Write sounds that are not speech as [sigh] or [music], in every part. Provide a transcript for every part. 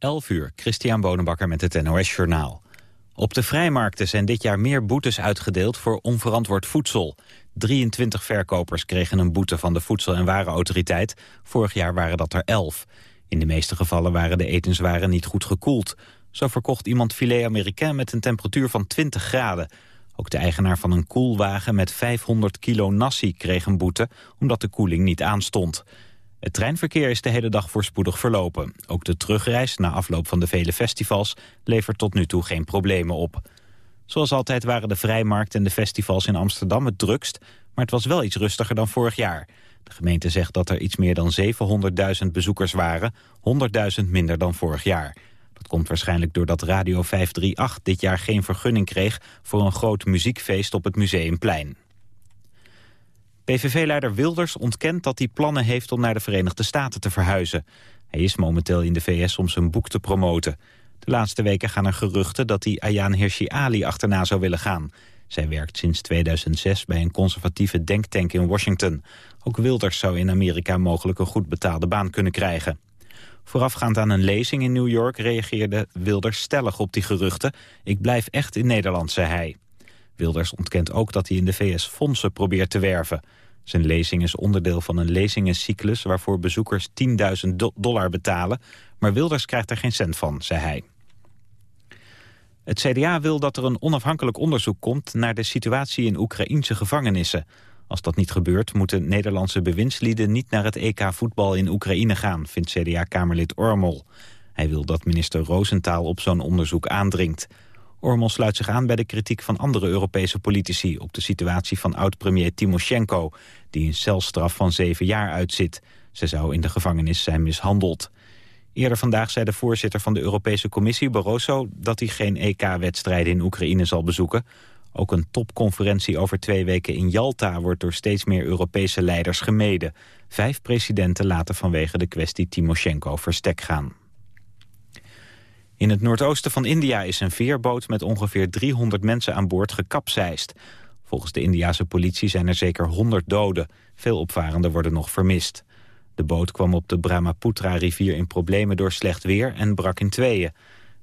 11 uur, Christian Bonenbakker met het NOS Journaal. Op de vrijmarkten zijn dit jaar meer boetes uitgedeeld voor onverantwoord voedsel. 23 verkopers kregen een boete van de Voedsel- en Warenautoriteit. Vorig jaar waren dat er 11. In de meeste gevallen waren de etenswaren niet goed gekoeld. Zo verkocht iemand filet américain met een temperatuur van 20 graden. Ook de eigenaar van een koelwagen met 500 kilo nasi kreeg een boete... omdat de koeling niet aanstond. Het treinverkeer is de hele dag voorspoedig verlopen. Ook de terugreis na afloop van de vele festivals levert tot nu toe geen problemen op. Zoals altijd waren de vrijmarkt en de festivals in Amsterdam het drukst... maar het was wel iets rustiger dan vorig jaar. De gemeente zegt dat er iets meer dan 700.000 bezoekers waren... 100.000 minder dan vorig jaar. Dat komt waarschijnlijk doordat Radio 538 dit jaar geen vergunning kreeg... voor een groot muziekfeest op het Museumplein. PVV-leider Wilders ontkent dat hij plannen heeft om naar de Verenigde Staten te verhuizen. Hij is momenteel in de VS om zijn boek te promoten. De laatste weken gaan er geruchten dat hij Ayaan Hirsi Ali achterna zou willen gaan. Zij werkt sinds 2006 bij een conservatieve denktank in Washington. Ook Wilders zou in Amerika mogelijk een goed betaalde baan kunnen krijgen. Voorafgaand aan een lezing in New York reageerde Wilders stellig op die geruchten. Ik blijf echt in Nederland, zei hij. Wilders ontkent ook dat hij in de VS fondsen probeert te werven. Zijn lezing is onderdeel van een lezingencyclus... waarvoor bezoekers 10.000 dollar betalen. Maar Wilders krijgt er geen cent van, zei hij. Het CDA wil dat er een onafhankelijk onderzoek komt... naar de situatie in Oekraïnse gevangenissen. Als dat niet gebeurt, moeten Nederlandse bewindslieden... niet naar het EK voetbal in Oekraïne gaan, vindt CDA-kamerlid Ormel. Hij wil dat minister Roosentaal op zo'n onderzoek aandringt. Ormel sluit zich aan bij de kritiek van andere Europese politici... op de situatie van oud-premier Timoshenko... die een celstraf van zeven jaar uitzit. Ze zou in de gevangenis zijn mishandeld. Eerder vandaag zei de voorzitter van de Europese Commissie, Barroso... dat hij geen EK-wedstrijden in Oekraïne zal bezoeken. Ook een topconferentie over twee weken in Jalta... wordt door steeds meer Europese leiders gemeden. Vijf presidenten laten vanwege de kwestie Timoshenko verstek gaan. In het noordoosten van India is een veerboot met ongeveer 300 mensen aan boord gekapseist. Volgens de Indiase politie zijn er zeker 100 doden. Veel opvarenden worden nog vermist. De boot kwam op de Brahmaputra-rivier in problemen door slecht weer en brak in tweeën.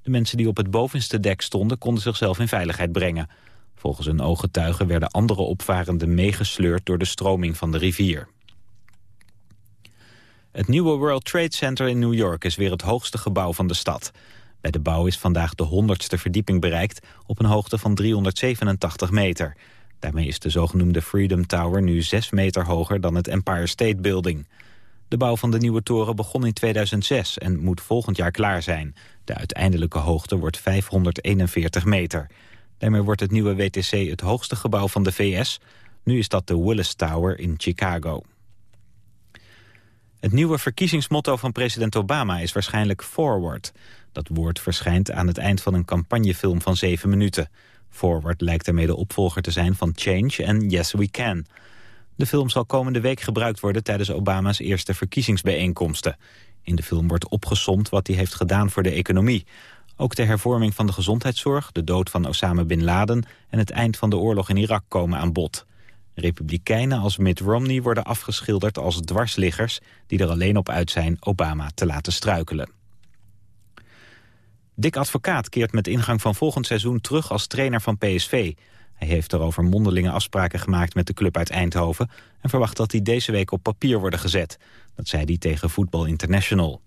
De mensen die op het bovenste dek stonden konden zichzelf in veiligheid brengen. Volgens een ooggetuige werden andere opvarenden meegesleurd door de stroming van de rivier. Het nieuwe World Trade Center in New York is weer het hoogste gebouw van de stad. Bij de bouw is vandaag de 100ste verdieping bereikt op een hoogte van 387 meter. Daarmee is de zogenoemde Freedom Tower nu 6 meter hoger dan het Empire State Building. De bouw van de nieuwe toren begon in 2006 en moet volgend jaar klaar zijn. De uiteindelijke hoogte wordt 541 meter. Daarmee wordt het nieuwe WTC het hoogste gebouw van de VS. Nu is dat de Willis Tower in Chicago. Het nieuwe verkiezingsmotto van president Obama is waarschijnlijk Forward. Dat woord verschijnt aan het eind van een campagnefilm van zeven minuten. Forward lijkt daarmee de opvolger te zijn van Change en Yes We Can. De film zal komende week gebruikt worden tijdens Obama's eerste verkiezingsbijeenkomsten. In de film wordt opgesomd wat hij heeft gedaan voor de economie. Ook de hervorming van de gezondheidszorg, de dood van Osama Bin Laden... en het eind van de oorlog in Irak komen aan bod. Republikeinen als Mitt Romney worden afgeschilderd als dwarsliggers... die er alleen op uit zijn Obama te laten struikelen. Dick Advocaat keert met ingang van volgend seizoen terug als trainer van PSV. Hij heeft erover mondelinge afspraken gemaakt met de club uit Eindhoven... en verwacht dat die deze week op papier worden gezet. Dat zei hij tegen Voetbal International.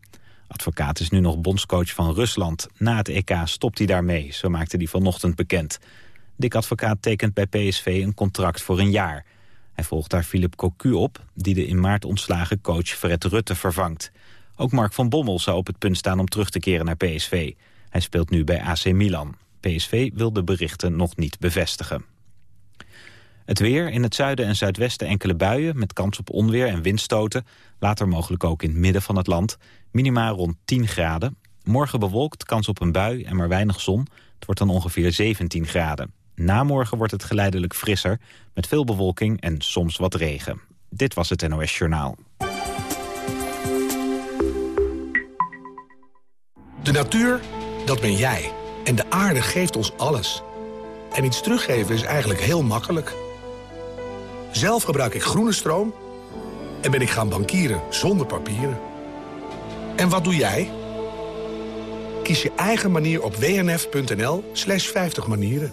Advocaat is nu nog bondscoach van Rusland. Na het EK stopt hij daarmee, zo maakte hij vanochtend bekend. Dick Advocaat tekent bij PSV een contract voor een jaar. Hij volgt daar Philip Cocu op, die de in maart ontslagen coach Fred Rutte vervangt. Ook Mark van Bommel zou op het punt staan om terug te keren naar PSV. Hij speelt nu bij AC Milan. PSV wil de berichten nog niet bevestigen. Het weer, in het zuiden en zuidwesten enkele buien... met kans op onweer en windstoten. Later mogelijk ook in het midden van het land. Minima rond 10 graden. Morgen bewolkt, kans op een bui en maar weinig zon. Het wordt dan ongeveer 17 graden. Namorgen wordt het geleidelijk frisser... met veel bewolking en soms wat regen. Dit was het NOS Journaal. De natuur dat ben jij. En de aarde geeft ons alles. En iets teruggeven is eigenlijk heel makkelijk. Zelf gebruik ik groene stroom en ben ik gaan bankieren zonder papieren. En wat doe jij? Kies je eigen manier op wnf.nl slash 50 manieren.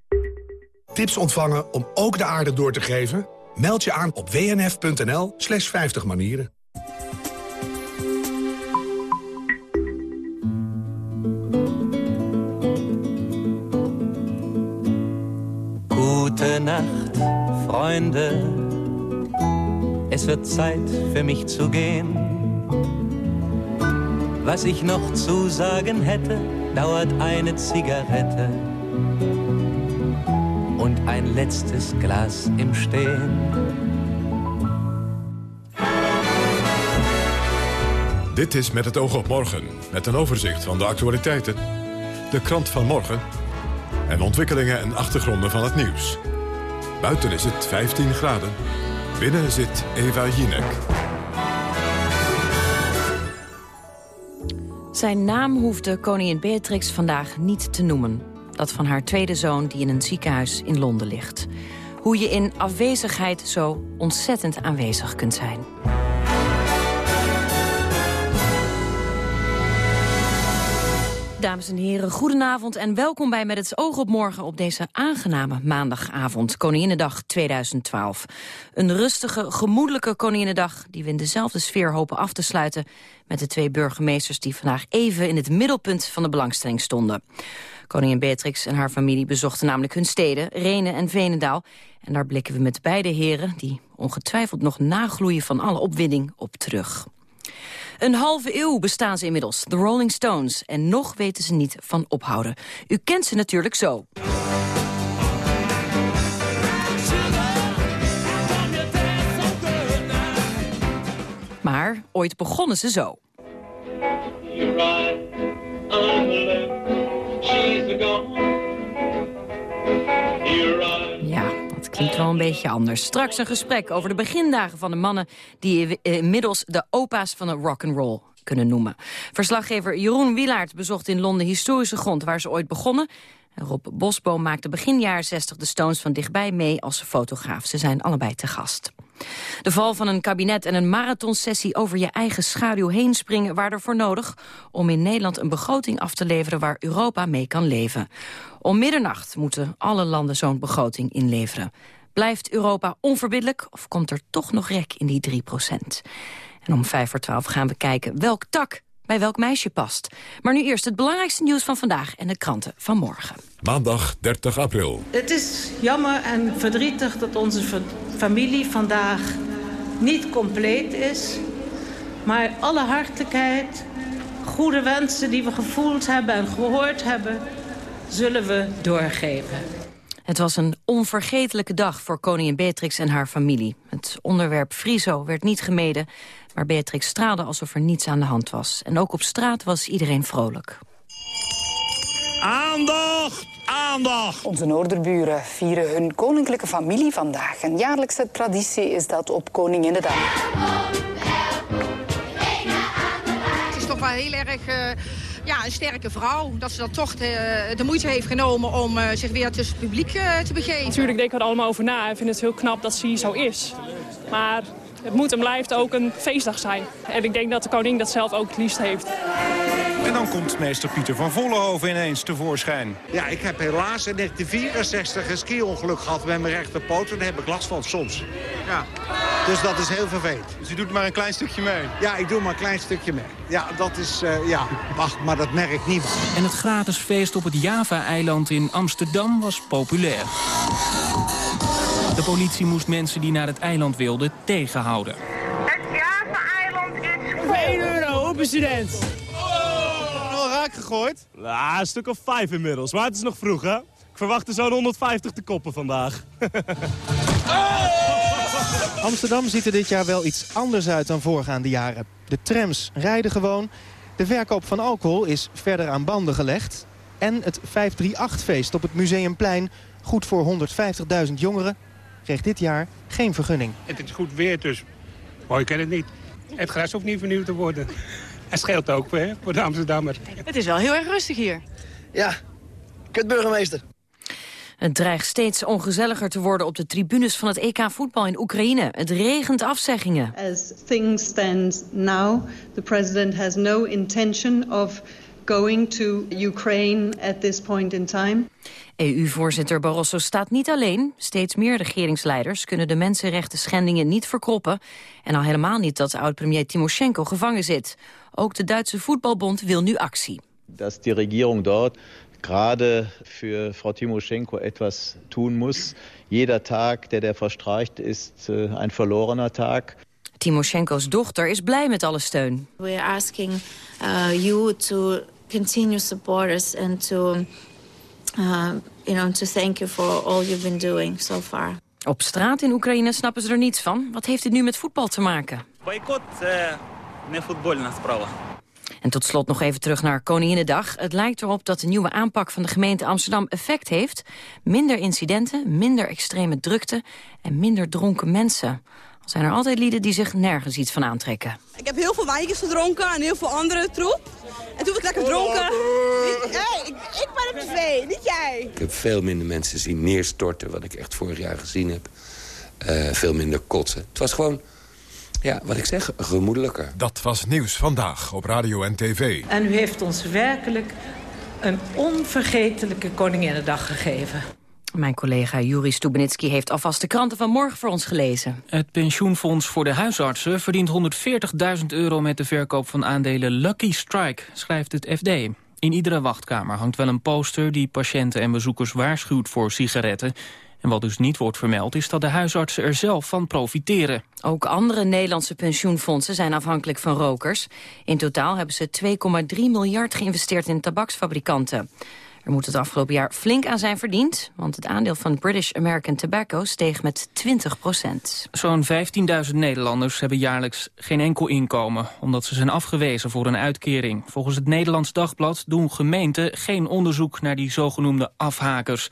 Tips ontvangen om ook de aarde door te geven? Meld je aan op wnf.nl slash 50 manieren. Nacht, Freunde. Es wird Zeit für mich zu gehen. Was ich noch zu sagen hätte, dauert eine Zigarette und ein letztes Glas im Stehen. Dit is Met het oog op morgen, met een overzicht van de actualiteiten, de krant van morgen en ontwikkelingen en achtergronden van het nieuws. Buiten is het 15 graden, binnen zit Eva Jinek. Zijn naam hoefde koningin Beatrix vandaag niet te noemen. Dat van haar tweede zoon die in een ziekenhuis in Londen ligt. Hoe je in afwezigheid zo ontzettend aanwezig kunt zijn. Dames en heren, goedenavond en welkom bij Met het oog op morgen op deze aangename maandagavond, Koninginnedag 2012. Een rustige, gemoedelijke Koninginnedag die we in dezelfde sfeer hopen af te sluiten met de twee burgemeesters die vandaag even in het middelpunt van de belangstelling stonden. Koningin Beatrix en haar familie bezochten namelijk hun steden, Renen en Venendaal. En daar blikken we met beide heren, die ongetwijfeld nog nagloeien van alle opwinding, op terug. Een halve eeuw bestaan ze inmiddels, de Rolling Stones. En nog weten ze niet van ophouden. U kent ze natuurlijk zo. Maar ooit begonnen ze zo. Ja, dat klinkt wel een beetje anders. Straks een gesprek over de begindagen van de mannen... die inmiddels de opa's van de rock'n'roll kunnen noemen. Verslaggever Jeroen Wielaert bezocht in Londen historische grond... waar ze ooit begonnen. Rob Bosboom maakte begin jaren 60 de Stones van dichtbij mee als fotograaf. Ze zijn allebei te gast. De val van een kabinet en een marathonsessie over je eigen schaduw heen springen... waren ervoor nodig om in Nederland een begroting af te leveren... waar Europa mee kan leven. Om middernacht moeten alle landen zo'n begroting inleveren. Blijft Europa onverbiddelijk of komt er toch nog rek in die 3% En om vijf voor twaalf gaan we kijken welk tak bij welk meisje past. Maar nu eerst het belangrijkste nieuws van vandaag en de kranten van morgen. Maandag 30 april. Het is jammer en verdrietig dat onze familie vandaag niet compleet is. Maar alle hartelijkheid, goede wensen die we gevoeld hebben en gehoord hebben... zullen we doorgeven. Het was een onvergetelijke dag voor koningin Beatrix en haar familie. Het onderwerp Friso werd niet gemeden, maar Beatrix straalde alsof er niets aan de hand was. En ook op straat was iedereen vrolijk. Aandacht! Aandacht! Onze Noorderburen vieren hun koninklijke familie vandaag. Een jaarlijkse traditie is dat op Koninginnedag. Het is toch wel heel erg... Uh ja, een sterke vrouw. Dat ze dan toch de, de moeite heeft genomen om uh, zich weer tussen het publiek uh, te begeven. Natuurlijk denken we er allemaal over na en vinden het heel knap dat ze hier zo is. Maar het moet en blijft ook een feestdag zijn. En ik denk dat de koning dat zelf ook het liefst heeft. En dan komt meester Pieter van Vollenhoven ineens tevoorschijn. Ja, ik heb helaas in 1964 een ski-ongeluk gehad met mijn rechterpoot. En daar heb ik last van soms. Ja. Dus dat is heel vervelend. Dus u doet maar een klein stukje mee? Ja, ik doe maar een klein stukje mee. Ja, dat is, uh, ja, wacht, maar dat merkt niemand. En het gratis feest op het Java-eiland in Amsterdam was populair. De politie moest mensen die naar het eiland wilden tegenhouden. Het Java-eiland is... 1 euro, een student. Oh, al raak gegooid? Ja, een stuk of vijf inmiddels, maar het is nog vroeg, hè? Ik verwacht er zo'n 150 te koppen vandaag. [laughs] Amsterdam ziet er dit jaar wel iets anders uit dan voorgaande jaren. De trams rijden gewoon. De verkoop van alcohol is verder aan banden gelegd. En het 538-feest op het Museumplein, goed voor 150.000 jongeren, kreeg dit jaar geen vergunning. Het is goed weer, dus mooi kan het niet. Het gras hoeft niet vernieuwd te worden. Het scheelt ook hè, voor de Amsterdammer. Het is wel heel erg rustig hier. Ja, kut burgemeester. Het dreigt steeds ongezelliger te worden op de tribunes van het EK voetbal in Oekraïne. Het regent afzeggingen. As things stand now, the president has no intention of going to Ukraine at this point in time. EU-voorzitter Barroso staat niet alleen. Steeds meer regeringsleiders kunnen de mensenrechten schendingen niet verkroppen. En al helemaal niet dat oud-premier Timoshenko gevangen zit. Ook de Duitse voetbalbond wil nu actie. Dat die regering dort gerade für Frau Timoschenko etwas tun muss. Jeder Tag, der der verstreicht, ist äh, ein verlorener Tag. Timoshenko's dochter is blij met alle steun. We are asking uh, you to continue support us and to, uh, you know, to thank you for all you've been doing so far. Op straat in Oekraïne snappen ze er niets van. Wat heeft dit nu met voetbal te maken? Boycott, uh, не футбольна справа. En tot slot nog even terug naar Koninginnedag. Het lijkt erop dat de nieuwe aanpak van de gemeente Amsterdam effect heeft. Minder incidenten, minder extreme drukte en minder dronken mensen. Al zijn er altijd lieden die zich nergens iets van aantrekken. Ik heb heel veel wijntjes gedronken en heel veel andere troep. En toen was ik lekker dronken. Hey, ik, ik ben op tv, niet jij. Ik heb veel minder mensen zien neerstorten, wat ik echt vorig jaar gezien heb. Uh, veel minder kotsen. Het was gewoon ja, wat ik zeg, gemoedelijker. Dat was Nieuws Vandaag op Radio en TV. En u heeft ons werkelijk een onvergetelijke Koninginnedag gegeven. Mijn collega Juri Stubenitski heeft alvast de kranten van morgen voor ons gelezen. Het pensioenfonds voor de huisartsen verdient 140.000 euro met de verkoop van aandelen Lucky Strike, schrijft het FD. In iedere wachtkamer hangt wel een poster die patiënten en bezoekers waarschuwt voor sigaretten. En wat dus niet wordt vermeld is dat de huisartsen er zelf van profiteren. Ook andere Nederlandse pensioenfondsen zijn afhankelijk van rokers. In totaal hebben ze 2,3 miljard geïnvesteerd in tabaksfabrikanten. Er moet het afgelopen jaar flink aan zijn verdiend... want het aandeel van British American Tobacco steeg met 20 procent. Zo'n 15.000 Nederlanders hebben jaarlijks geen enkel inkomen... omdat ze zijn afgewezen voor een uitkering. Volgens het Nederlands Dagblad doen gemeenten geen onderzoek... naar die zogenoemde afhakers...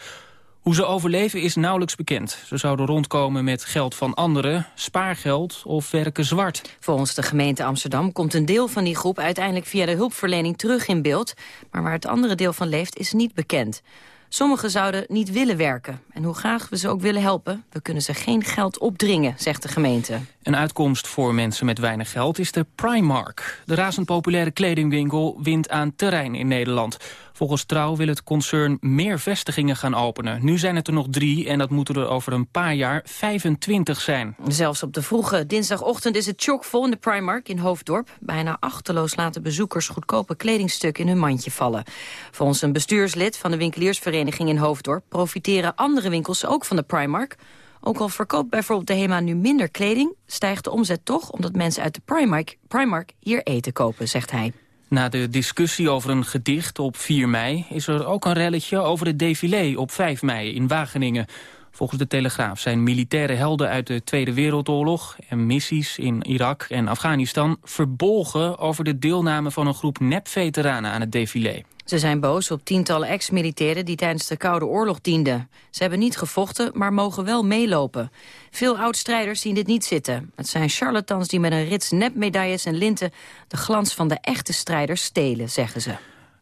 Hoe ze overleven is nauwelijks bekend. Ze zouden rondkomen met geld van anderen, spaargeld of werken zwart. Volgens de gemeente Amsterdam komt een deel van die groep uiteindelijk via de hulpverlening terug in beeld. Maar waar het andere deel van leeft is niet bekend. Sommigen zouden niet willen werken. En hoe graag we ze ook willen helpen, we kunnen ze geen geld opdringen, zegt de gemeente. Een uitkomst voor mensen met weinig geld is de Primark. De razend populaire kledingwinkel wint aan terrein in Nederland. Volgens Trouw wil het concern meer vestigingen gaan openen. Nu zijn het er nog drie en dat moeten er over een paar jaar 25 zijn. Zelfs op de vroege dinsdagochtend is het chockvol in de Primark in Hoofddorp. Bijna achterloos laten bezoekers goedkope kledingstukken in hun mandje vallen. Volgens een bestuurslid van de winkeliersvereniging in Hoofddorp... profiteren andere winkels ook van de Primark... Ook al verkoopt bijvoorbeeld de HEMA nu minder kleding... stijgt de omzet toch omdat mensen uit de Primark, Primark hier eten kopen, zegt hij. Na de discussie over een gedicht op 4 mei... is er ook een relletje over het défilé op 5 mei in Wageningen. Volgens de Telegraaf zijn militaire helden uit de Tweede Wereldoorlog... en missies in Irak en Afghanistan verbolgen... over de deelname van een groep nep-veteranen aan het défilé. Ze zijn boos op tientallen ex-militairen die tijdens de Koude Oorlog dienden. Ze hebben niet gevochten, maar mogen wel meelopen. Veel oud-strijders zien dit niet zitten. Het zijn charlatans die met een rits nepmedailles en linten... de glans van de echte strijders stelen, zeggen ze.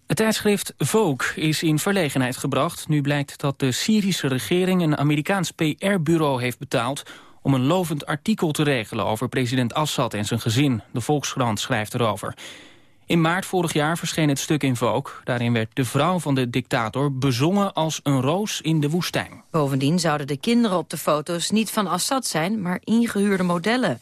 Het tijdschrift Vogue is in verlegenheid gebracht. Nu blijkt dat de Syrische regering een Amerikaans PR-bureau heeft betaald om een lovend artikel te regelen over president Assad en zijn gezin. De Volkskrant schrijft erover. In maart vorig jaar verscheen het stuk in Vogue. Daarin werd de vrouw van de dictator bezongen als een roos in de woestijn. Bovendien zouden de kinderen op de foto's niet van Assad zijn, maar ingehuurde modellen.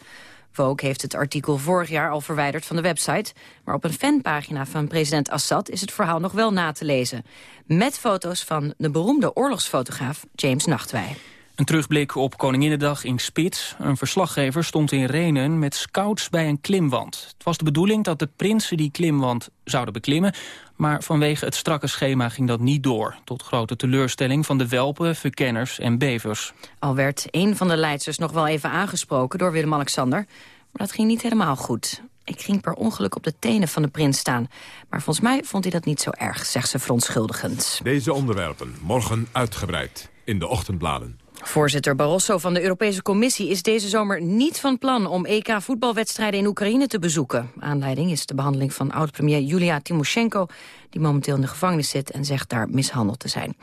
Vogue heeft het artikel vorig jaar al verwijderd van de website... maar op een fanpagina van president Assad is het verhaal nog wel na te lezen. Met foto's van de beroemde oorlogsfotograaf James Nachtwey. Een terugblik op Koninginnedag in Spits. Een verslaggever stond in Renen met scouts bij een klimwand. Het was de bedoeling dat de prinsen die klimwand zouden beklimmen... maar vanwege het strakke schema ging dat niet door. Tot grote teleurstelling van de welpen, verkenners en bevers. Al werd een van de leidsters nog wel even aangesproken door Willem-Alexander... maar dat ging niet helemaal goed. Ik ging per ongeluk op de tenen van de prins staan. Maar volgens mij vond hij dat niet zo erg, zegt ze verontschuldigend. Deze onderwerpen morgen uitgebreid in de ochtendbladen. Voorzitter Barroso van de Europese Commissie is deze zomer niet van plan om EK-voetbalwedstrijden in Oekraïne te bezoeken. Aanleiding is de behandeling van oud-premier Julia Timoshenko, die momenteel in de gevangenis zit en zegt daar mishandeld te zijn.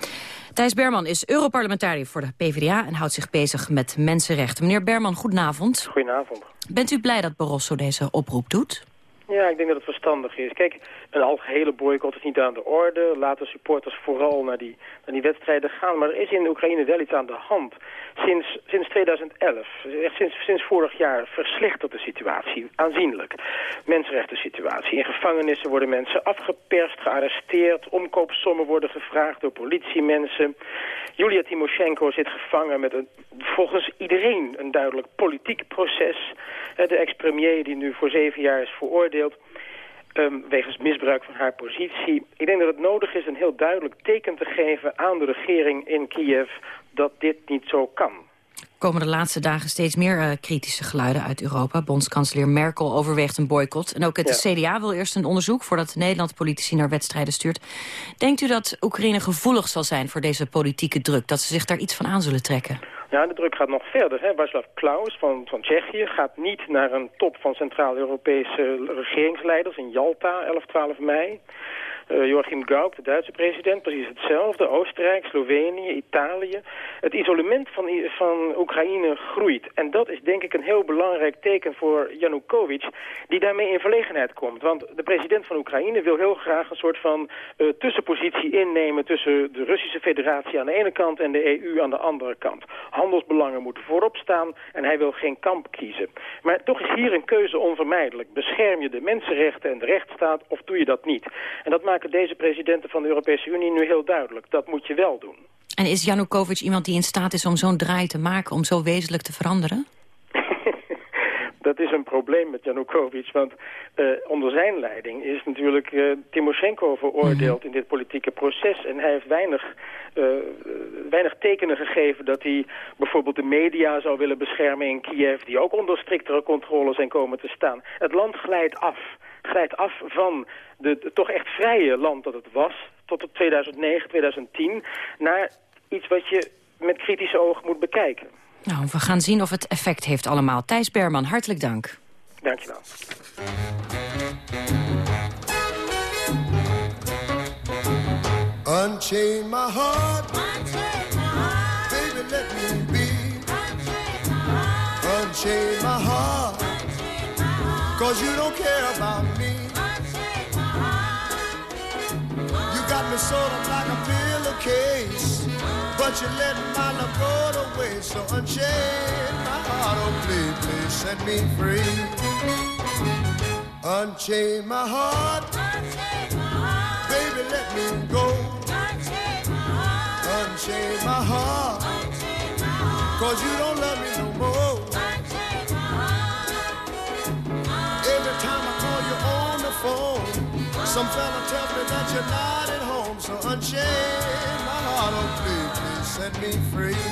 Thijs Berman is Europarlementariër voor de PvdA en houdt zich bezig met mensenrechten. Meneer Berman, goedenavond. Goedenavond. Bent u blij dat Barroso deze oproep doet? Ja, ik denk dat het verstandig is. Kijk, een algehele boycott is niet aan de orde. Laten supporters vooral naar die, naar die wedstrijden gaan. Maar er is in Oekraïne wel iets aan de hand. Sinds, sinds 2011, echt sinds, sinds vorig jaar, verslechtert de situatie aanzienlijk. Mensenrechten situatie. In gevangenissen worden mensen afgeperst, gearresteerd. Omkoopsommen worden gevraagd door politiemensen. Julia Timoshenko zit gevangen met een, volgens iedereen een duidelijk politiek proces. De ex-premier die nu voor zeven jaar is veroordeeld... Um, wegens misbruik van haar positie. Ik denk dat het nodig is een heel duidelijk teken te geven aan de regering in Kiev dat dit niet zo kan. komen de laatste dagen steeds meer uh, kritische geluiden uit Europa. Bondskanselier Merkel overweegt een boycott. En ook het ja. CDA wil eerst een onderzoek voordat Nederland politici naar wedstrijden stuurt. Denkt u dat Oekraïne gevoelig zal zijn voor deze politieke druk? Dat ze zich daar iets van aan zullen trekken? Ja, de druk gaat nog verder. Hè. Václav Klaus van, van Tsjechië gaat niet naar een top van Centraal-Europese regeringsleiders in Jalta, 11, 12 mei. Uh, Joachim Gauck, de Duitse president, precies hetzelfde. Oostenrijk, Slovenië, Italië. Het isolement van, van Oekraïne groeit. En dat is denk ik een heel belangrijk teken voor Janukovic... die daarmee in verlegenheid komt. Want de president van Oekraïne wil heel graag een soort van uh, tussenpositie innemen... tussen de Russische federatie aan de ene kant en de EU aan de andere kant. Handelsbelangen moeten voorop staan en hij wil geen kamp kiezen. Maar toch is hier een keuze onvermijdelijk. Bescherm je de mensenrechten en de rechtsstaat of doe je dat niet? En dat maken deze presidenten van de Europese Unie nu heel duidelijk. Dat moet je wel doen. En is Janukovic iemand die in staat is om zo'n draai te maken... om zo wezenlijk te veranderen? [laughs] dat is een probleem met Janukovic, want uh, onder zijn leiding is natuurlijk uh, Timoshenko veroordeeld mm -hmm. in dit politieke proces. En hij heeft weinig, uh, weinig tekenen gegeven dat hij bijvoorbeeld de media zou willen beschermen in Kiev, die ook onder striktere controle zijn komen te staan. Het land glijdt af glijdt af van de, de toch echt vrije land dat het was... tot 2009, 2010, naar iets wat je met kritische ogen moet bekijken. Nou, we gaan zien of het effect heeft allemaal. Thijs Berman, hartelijk dank. Dank je wel. Unchain my heart. Unchain my heart. Baby, let me be. Unchain my heart. Unchain my heart. Cause you don't care about me. You got me sort of like a pillowcase. But you let my love go to waste. So unchain my heart, oh please, please set me free. Unchain my heart. Baby, let me go. Unchain my heart. Cause you don't some fella tells me that you're not at home. So unchain my heart, oh please, please set me free.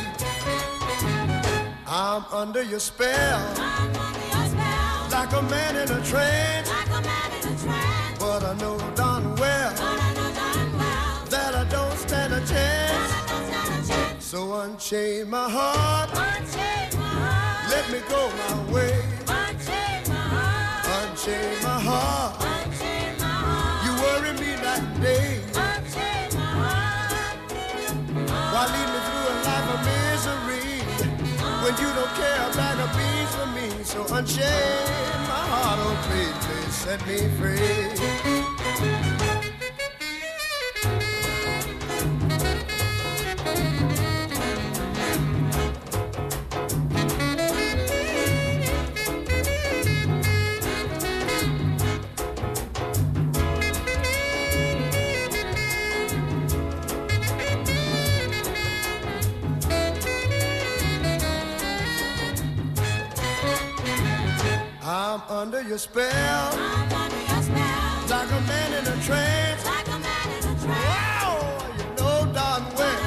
I'm under your spell, under your spell. like a man in a trance. But I know darn well, that I don't stand a chance. So unchain my heart, unchain my heart. let me go my way. Unchain my heart. You care a bag of beans for me? So unchain my heart, oh please, please set me free. Under your spell. I'm under your spell. Like a man in a trance. Like a man in a trance. Wow, you know darn well,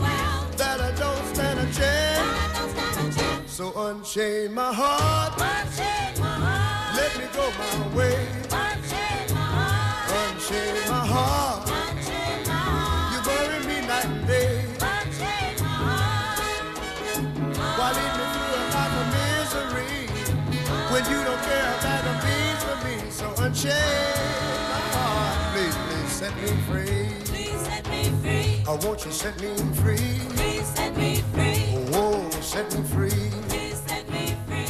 well that I don't stand a chance. Don't stand a chance. So unchain my heart. Unchain my heart. Let me go go my way. Unchain my heart. Unchain my heart. Unchain my heart, please, please set me free. Please set me free. Oh, won't you set me free? Please set me free. Oh, set me free. Please set me free.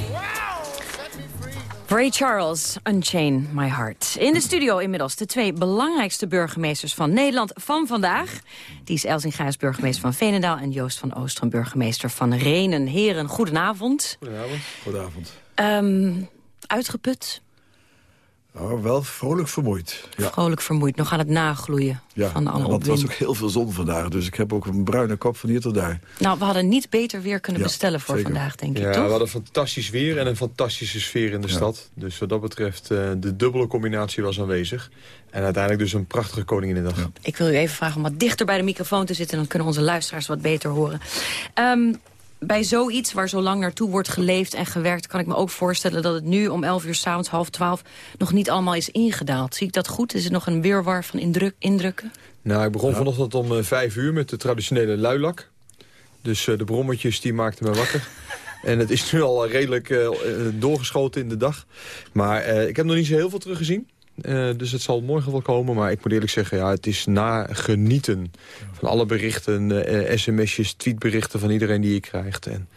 Ray Charles, Unchain My Heart. In de studio inmiddels de twee belangrijkste burgemeesters van Nederland van vandaag. Die is Elzing Gijs, burgemeester van Veenendaal... en Joost van Oostrom, burgemeester van Renen. Heren, goedenavond. Goedenavond. Goedenavond. Ehm, uitgeput, Nou, wel vrolijk vermoeid. Ja. vrolijk vermoeid, nog aan het nagloeien Ja, van alle want het was ook heel veel zon vandaag. Dus ik heb ook een bruine kop van hier tot daar. Nou, we hadden niet beter weer kunnen Ja, bestellen voor zeker. vandaag, denk Ja, ik, we toch? hadden fantastisch weer en een fantastische sfeer in de stad. Dus wat dat betreft, eh, de dubbele combinatie was aanwezig. En uiteindelijk dus een prachtige Koninginnedag. Ik wil u even vragen om wat dichter bij de microfoon te zitten... dan kunnen onze luisteraars wat beter horen. Ehm, bij zoiets waar zo lang naartoe wordt geleefd en gewerkt... kan ik me ook voorstellen dat het nu om 11 uur s'avonds, half 12... nog niet allemaal is ingedaald. Zie ik dat goed? Is het nog een weerwar van indruk, indrukken? Nou, ik begon vanochtend om eh, vijf uur met de traditionele luilak. Dus eh, de brommetjes die maakten me wakker. [laughs] En het is nu al redelijk eh, eh, doorgeschoten in de dag. Maar eh, ik heb nog niet zo heel veel teruggezien. Eh, dus het zal morgen wel komen. Maar ik moet eerlijk zeggen, ja, het is na genieten van alle berichten, eh, sms'jes, tweetberichten van iedereen die je krijgt. En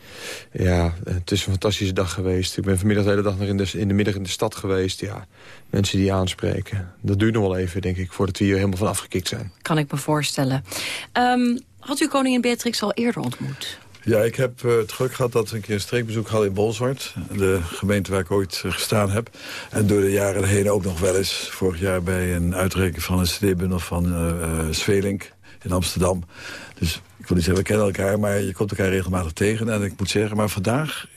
ja, het is een fantastische dag geweest. Ik ben vanmiddag de hele dag nog in de, in de middag in de stad geweest. Ja, mensen die aanspreken. Dat duurt nog wel even, denk ik, voordat we hier helemaal van afgekikt zijn. Kan ik me voorstellen. Ehm, had u koningin Beatrix al eerder ontmoet? Ja, ik heb eh, het geluk gehad dat we een keer een streekbezoek hadden in Bolzwart. De gemeente waar ik ooit eh, gestaan heb. En door de jaren heen ook nog wel eens. Vorig jaar bij een uitreiking van een cd-bundel van eh eh, Svelink in Amsterdam. Dus ik wil niet zeggen, we kennen elkaar, maar je komt elkaar regelmatig tegen. En ik moet zeggen, maar vandaag,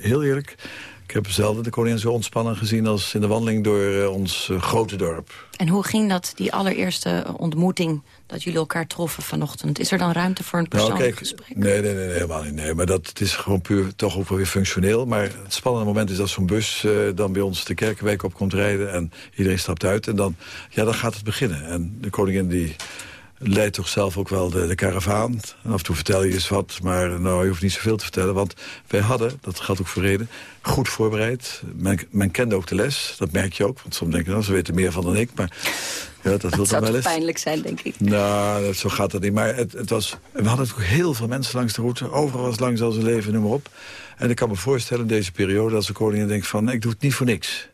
heel eerlijk... Ik heb zelden de koningin zo ontspannen gezien als in de wandeling door eh, ons eh, grote dorp. En hoe ging dat, die allereerste ontmoeting... dat jullie elkaar troffen vanochtend? Is er dan ruimte voor een Nou, persoonlijk kijk, gesprek? nee, nee, nee, nee, helemaal niet. Nee, maar dat het is gewoon puur toch ook wel weer functioneel. Maar het spannende moment is dat zo'n bus eh, dan bij ons de Kerkenwijk op komt rijden... en iedereen stapt uit en dan, ja, dan gaat het beginnen. En de koningin die leidt toch zelf ook wel de, de karavaan. Af en toe vertel je eens wat, maar nou, je hoeft niet zoveel te vertellen. Want wij hadden, dat geldt ook voor reden, goed voorbereid. Men, men kende ook de les, dat merk je ook. Want soms denk je, nou, ze weten meer van dan ik. Maar ja, dat wil dan zou wel eens. pijnlijk zijn, denk ik. Nou, dat- zo gaat dat niet. Maar het, het was, we hadden ook heel veel mensen langs de route. Overal was langs al zijn leven, noem maar op. En ik kan me voorstellen in deze periode... dat de koningin denkt van, ik doe het niet voor niks.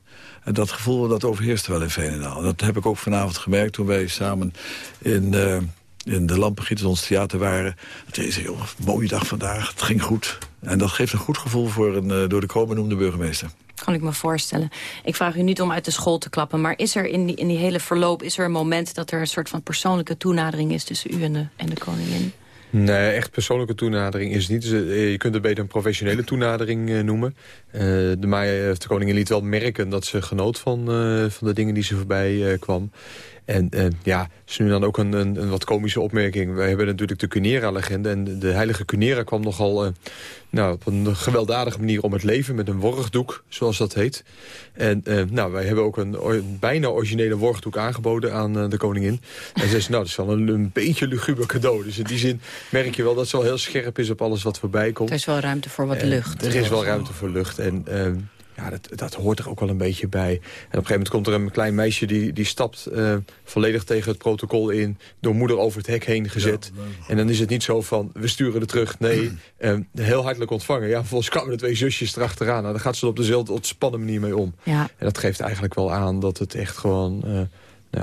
En dat gevoel, dat overheerst wel in Veenendaal. En dat heb ik ook vanavond gemerkt toen wij samen in... eh, in de Lampengieters, ons theater waren. Het is een mooie dag vandaag, het ging goed. En dat geeft een goed gevoel voor een eh, door de kroon benoemde burgemeester. Kan ik me voorstellen. Ik vraag u niet om uit de school te klappen... maar is er in die, in die hele verloop is er een moment... dat er een soort van persoonlijke toenadering is tussen u en de, en de koningin? Nee, echt persoonlijke toenadering is niet. Eh, je kunt het beter een professionele toenadering eh, noemen. Eh, de, maar de koningin liet wel merken dat ze genoot van, van de dingen die ze voorbij kwam. En eh, ja, is nu dan ook een, een, een wat komische opmerking. Wij hebben natuurlijk de Cunera-legende. En de, heilige Cunera kwam nogal eh, nou, op een gewelddadige manier om het leven... met een worgdoek, zoals dat heet. En eh, nou, wij hebben ook een bijna originele worgdoek aangeboden aan eh, de koningin. En zei ze, nou, dat is wel een, een beetje luguber cadeau. Dus in die zin merk je wel dat ze wel heel scherp is op alles wat voorbij komt. Er is wel ruimte voor wat En lucht. Er is wel ruimte voor lucht. En ehm, ja, dat, dat hoort er ook wel een beetje bij. En op een gegeven moment komt er een klein meisje... die, die stapt eh, volledig tegen het protocol in... door moeder over het hek heen gezet. en dan is het niet zo van, we sturen er terug. Nee, [clears throat] ehm, heel hartelijk ontvangen. Ja, vervolgens kwamen de twee zusjes erachteraan. Nou, dan gaat ze er op dezelfde ontspannen manier mee om. Ja. En dat geeft eigenlijk wel aan dat het echt gewoon... eh,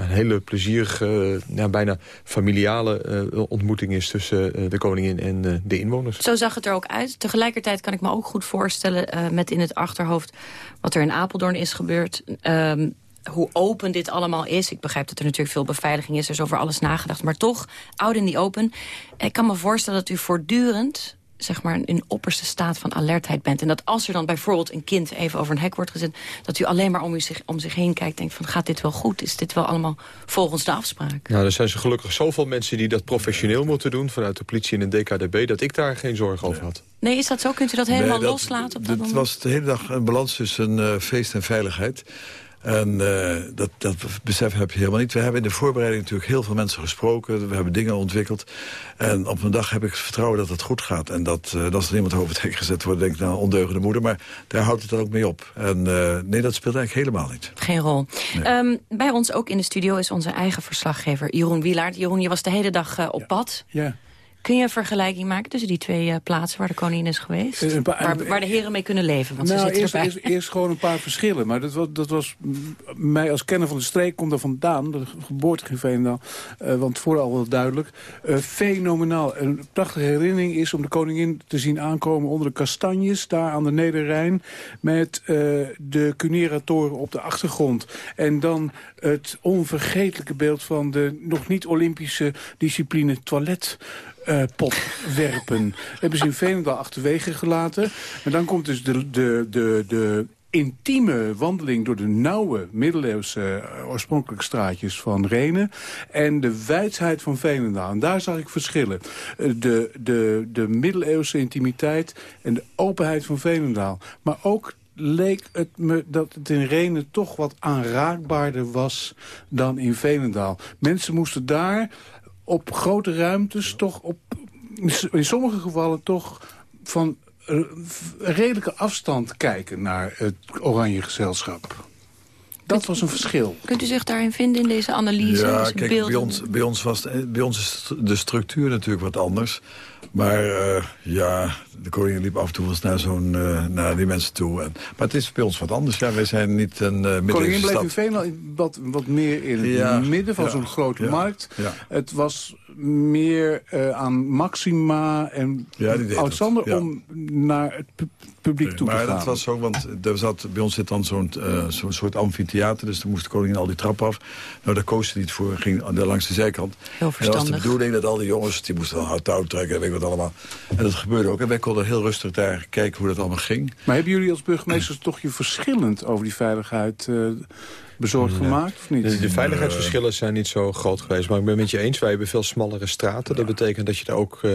een hele plezierige, eh, nou, bijna familiale eh, ontmoeting is... tussen eh, de koningin en de inwoners. Zo zag het er ook uit. Tegelijkertijd kan ik me ook goed voorstellen... met in het achterhoofd wat er in Apeldoorn is gebeurd... Ehm, hoe open dit allemaal is. Ik begrijp dat er natuurlijk veel beveiliging is. Er is over alles nagedacht. Maar toch, out in the open. Ik kan me voorstellen dat u voortdurend zeg maar in opperste staat van alertheid bent. En dat als er dan bijvoorbeeld een kind even over een hek wordt gezet... dat u alleen maar om, u zich, om zich heen kijkt denkt van... gaat dit wel goed? Is dit wel allemaal volgens de afspraak? Nou, er zijn zo gelukkig zoveel mensen die dat professioneel moeten doen... vanuit de politie en de DKDB, dat ik daar geen zorgen over had. Nee, is dat zo? Kunt u dat helemaal Nee, dat- loslaten op dat Het moment? was de hele dag een balans tussen eh, feest en veiligheid. En eh, dat, dat besef heb je helemaal niet. We hebben in de voorbereiding natuurlijk heel veel mensen gesproken. We hebben dingen ontwikkeld. En op een dag heb ik vertrouwen dat het goed gaat. En dat, uh, als er iemand over het hek gezet wordt, denk ik, nou, ondeugende moeder. Maar daar houdt het dan ook mee op. En uh, nee, dat speelt eigenlijk helemaal niet. Geen rol. Nee. Um, bij ons ook in de studio is onze eigen verslaggever Jeroen Wielaert. Jeroen, je was de hele dag uh, op ja. pad. Ja. Kun je een vergelijking maken tussen die twee uh, plaatsen waar de koningin is geweest? Uh, waar, waar, de heren mee kunnen leven, want nou, ze zitten eerst, erbij. Eerst, eerst, gewoon een paar verschillen. Maar dat was, dat was mij als kenner van de streek, komt daar vandaan. De geboorte in Veenendaal. Uh, want vooral wel duidelijk. fenomenaal. Een prachtige herinnering is om de koningin te zien aankomen onder de kastanjes. Daar aan de Nederrijn. Met de Cunera-toren op de achtergrond. En dan het onvergetelijke beeld van de nog niet Olympische discipline toilet. Uh, pot werpen. hebben ze in Veenendaal achterwege gelaten. Maar dan komt dus de, de, de, de intieme wandeling door de nauwe middeleeuwse uh, oorspronkelijke straatjes van Renen. En de wijsheid van Veenendaal. En daar zag ik verschillen. Uh, de, de, de middeleeuwse intimiteit en de openheid van Veenendaal. Maar ook leek het me dat het in Renen toch wat aanraakbaarder was dan in Veenendaal. Mensen moesten daar op grote ruimtes toch op, in sommige gevallen toch van redelijke afstand kijken naar het oranje gezelschap. Dat was een verschil. Kunt u zich daarin vinden in deze analyse? Ja, kijk, bij ons, bij, ons was, bij ons is de structuur natuurlijk wat anders. Maar uh, ja, de koningin liep af en toe wel eens naar, zo'n, uh, naar die mensen toe. En, maar het is bij ons wat anders. Ja, wij zijn niet een uh, De koningin bleef in Veenland wat, wat meer in het ja, midden van ja, zo'n grote ja, markt. ja. Het was meer uh, aan Maxima en Alexander dat, ja. om naar het pu publiek toe maar te gaan. dat was zo, want er zat, bij ons zit dan zo'n uh, zo soort amfitheater. Dus dan moest de koningin al die trap af. Nou, daar koos ze niet voor. Ging langs de zijkant. Heel en dat was de bedoeling dat al die jongens, die moesten dan hout touw trekken wat allemaal. En dat gebeurde ook. En wij konden heel rustig daar kijken hoe dat allemaal ging. Maar hebben jullie als burgemeesters [clears throat] toch je verschillend over die veiligheid uh, bezorgd gemaakt, of niet? De, de veiligheidsverschillen zijn niet zo groot geweest. Maar ik ben het met je eens, wij hebben veel smallere straten. Dat betekent dat je daar ook uh,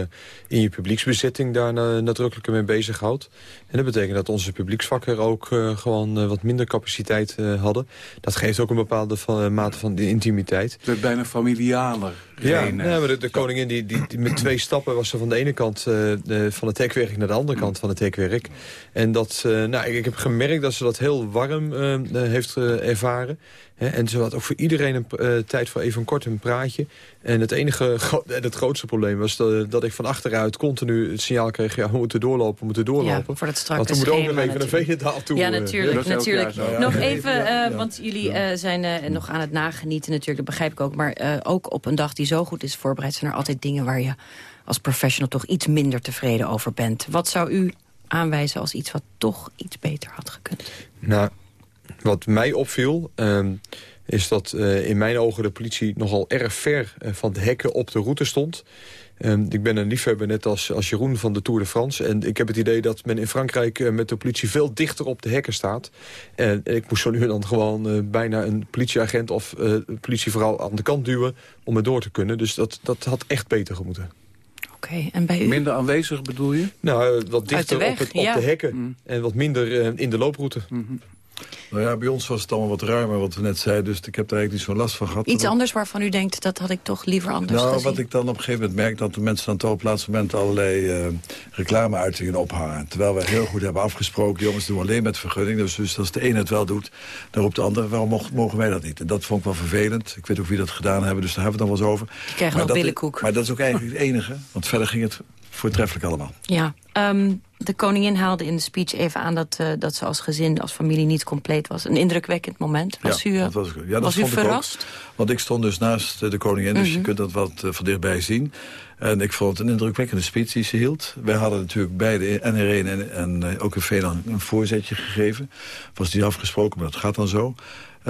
in je publieksbezitting daar uh, nadrukkelijker mee bezighoudt. En dat betekent dat onze publieksvakken ook uh, gewoon wat minder capaciteit hadden. Dat geeft ook een bepaalde van, mate van intimiteit. Het werd bijna familialer. Ja, ja, maar de, de koningin die, die, die, met twee stappen was ze van de ene kant de, van het hekwerk naar de andere kant van het hekwerk. En dat, nou, ik, ik heb gemerkt dat ze dat heel warm heeft ervaren. He, en ze had ook voor iedereen een uh, tijd voor even een kort een praatje. En het enige, [laughs] en het grootste probleem was dat, dat, ik van achteruit continu het signaal kreeg... ja, we moeten doorlopen, we moeten doorlopen. Ja, voor dat strakke Want we moeten ook nog even naar Veenendaal toe. Ja, natuurlijk. Ja, natuurlijk. zo, ja. Nog Ja. even, uh, want jullie uh, zijn uh, nog aan het nagenieten natuurlijk. Dat begrijp ik ook. Maar ook op een dag die zo goed is voorbereid... zijn er altijd dingen waar je als professional toch iets minder tevreden over bent. Wat zou u aanwijzen als iets wat toch iets beter had gekund? Nou, wat mij opviel... Um, is dat uh, in mijn ogen de politie nogal erg ver uh, van de hekken op de route stond. Um, ik ben een liefhebber net als, als Jeroen van de Tour de France. En ik heb het idee dat men in Frankrijk uh, met de politie veel dichter op de hekken staat. En ik moest zo nu en dan gewoon bijna een politieagent of politievrouw aan de kant duwen om er door te kunnen. Dus dat, dat had echt beter gemoeten. Oké, okay, en bij u? Minder aanwezig bedoel je? Nou, wat dichter weg, op, het, op ja. de hekken mm. en wat minder in de looproute. Mm -hmm. Nou ja, bij ons was het allemaal wat ruimer, wat we net zeiden. Dus ik heb daar eigenlijk niet zo'n last van gehad. Iets anders waarvan u denkt, dat had ik toch liever anders nou, gezien? wat ik dan op een gegeven moment merk... dat de mensen dan toch op het laatste moment allerlei uh, reclameuitingen ophangen. Terwijl we heel goed hebben afgesproken... jongens doen alleen met vergunning. Dus, dus als de een het wel doet, dan roept de ander... waarom mogen, wij dat niet? En dat vond ik wel vervelend. Ik weet ook wie dat gedaan hebben, dus daar hebben we het dan wel eens over. Krijgen maar nog billenkoek. Maar dat is ook eigenlijk het enige. Want verder ging het voortreffelijk allemaal. Ja, um, de koningin haalde in de speech even aan dat, uh, dat ze als gezin, als familie niet compleet was. Een indrukwekkend moment. Was ja, u, dat was, ja, dat was u verrast? Ook, want ik stond dus naast de koningin, dus mm -hmm. je kunt dat wat uh, van dichtbij zien. En ik vond het een indrukwekkende speech die ze hield. Wij hadden natuurlijk beide, en Irene en, en uh, ook in Veeland, een voorzetje gegeven. Was die afgesproken, maar dat gaat dan zo.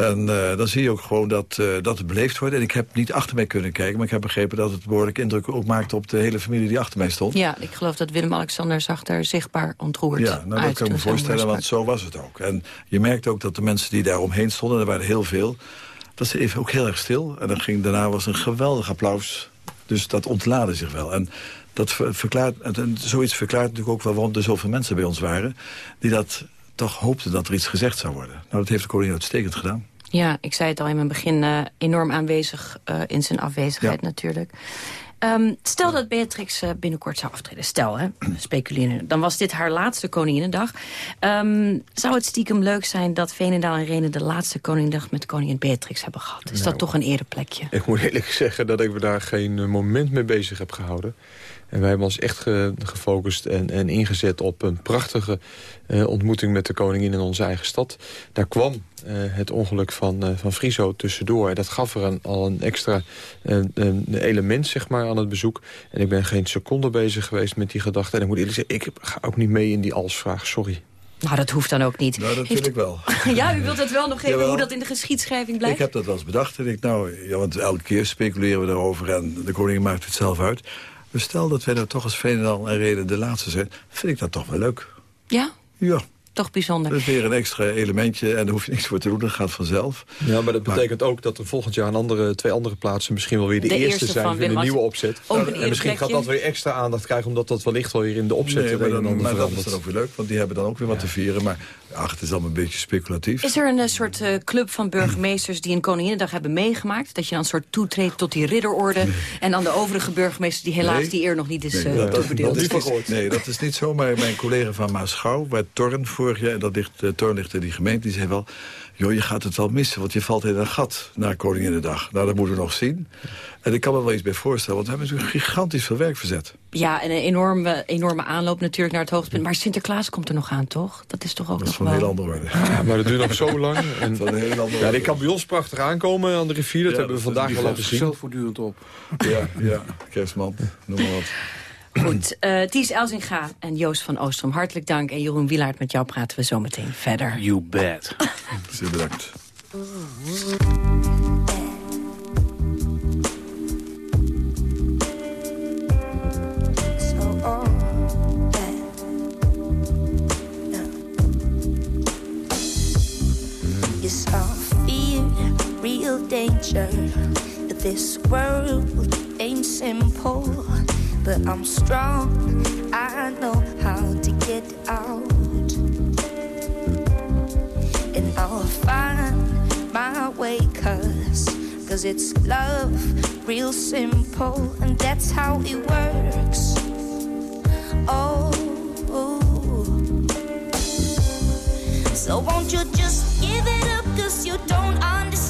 En uh, dan zie je ook gewoon dat, uh, dat het beleefd wordt. En ik heb niet achter mij kunnen kijken, maar ik heb begrepen dat het behoorlijk indruk ook maakte op de hele familie die achter mij stond. Ja, ik geloof dat Willem-Alexander zag daar zichtbaar ontroerd Ja, nou, dat kan ik me voorstellen, want zo was het ook. En je merkt ook dat de mensen die daar omheen stonden, er waren heel veel, dat ze even ook heel erg stil. En dan ging, daarna was een geweldig applaus. Dus dat ontlaadde zich wel. En dat verklaart, en zoiets verklaart natuurlijk ook wel waarom er zoveel mensen bij ons waren, die dat toch hoopte dat er iets gezegd zou worden. Nou, dat heeft de koningin uitstekend gedaan. Ja, ik zei het al in mijn begin, eh, enorm aanwezig eh, in zijn afwezigheid natuurlijk. Ehm, stel dat Beatrix eh, binnenkort zou aftreden. Stel, hè, [clears throat] speculeren. Dan was dit haar laatste Koninginnedag. Ehm, zou het stiekem leuk zijn dat Veenendaal en Renen... de laatste Koninginnedag met koningin Beatrix hebben gehad? Is Nou. dat toch een ereplekje? Ik moet eerlijk zeggen dat ik me daar geen moment mee bezig heb gehouden. En wij hebben ons echt ge- gefocust en, en ingezet op een prachtige eh, ontmoeting met de koningin in onze eigen stad. Daar kwam eh, het ongeluk van, eh, van Friso tussendoor. En dat gaf er een, al een extra een element zeg maar, aan het bezoek. En ik ben geen seconde bezig geweest met die gedachte. En ik moet eerlijk zeggen, ik ga ook niet mee in die alsvraag. Sorry. Nou, dat hoeft dan ook niet. Nou, dat Heeft- wil ik wel. [laughs] ja, u wilt het wel nog even Jawel. hoe dat in de geschiedschrijving blijft? Ik heb dat wel eens bedacht. En ik, nou, ja, want elke keer speculeren we daarover en de koningin maakt het zelf uit. Dus stel dat wij nou toch als Veenendaal en Reden de laatste zijn, vind ik dat toch wel leuk. Ja? Ja. Toch bijzonder. Dat is weer een extra elementje en daar hoef je niks voor te doen, dat gaat vanzelf. Ja, maar dat betekent ook dat er volgend jaar een andere, twee andere plaatsen... misschien wel weer de, De eerste, eerste zijn in de nieuwe opzet. Ook een en misschien gaat dat weer extra aandacht krijgen... omdat dat wellicht wel weer in de opzet Nee, maar, dan, maar dat is dan ook weer leuk, want die hebben dan ook weer wat te vieren. Maar ach, het is allemaal een beetje speculatief. Is er een eh, soort eh, club van burgemeesters die een Koninginnedag hebben meegemaakt? Dat je dan een soort toetreedt tot die ridderorde... en dan de overige burgemeesters die helaas Nee. die eer nog niet is Nee, dat, dat, toebedeeld. dat is niet, nee, dat is niet zo. Maar mijn collega van Maasgouw, bij Torn vorig jaar... en dat ligt, uh, Torn ligt in die gemeente, die zei wel... joh, je gaat het wel missen, want je valt in een gat na Koninginnedag. Nou, dat moeten we nog zien. En ik kan me wel iets bij voorstellen, want we hebben natuurlijk gigantisch veel werk verzet. Ja, en een enorme, enorme aanloop natuurlijk naar het hoogtepunt. Maar Sinterklaas komt er nog aan, toch? Dat is toch ook Dat is nog van een heel andere orde. Ja, maar dat duurt nog zo [laughs] lang. En, Van een heel andere ja, die kan bij ons prachtig aankomen aan de rivier. Dat Ja, hebben we dat is vandaag al laten zien. Zelf voortdurend op. Ja, ja, kerstman, noem maar wat. Goed, eh Ties Elzinga en Joost van Oostrom, hartelijk dank. En Jeroen Wielaert, met jou praten we zo meteen verder. You bet. Zeer bedankt. Danger. This world ain't simple, but I'm strong. I know cause it's love, real simple, and that's how it works. Oh, so won't you just give it up? Cause you don't understand.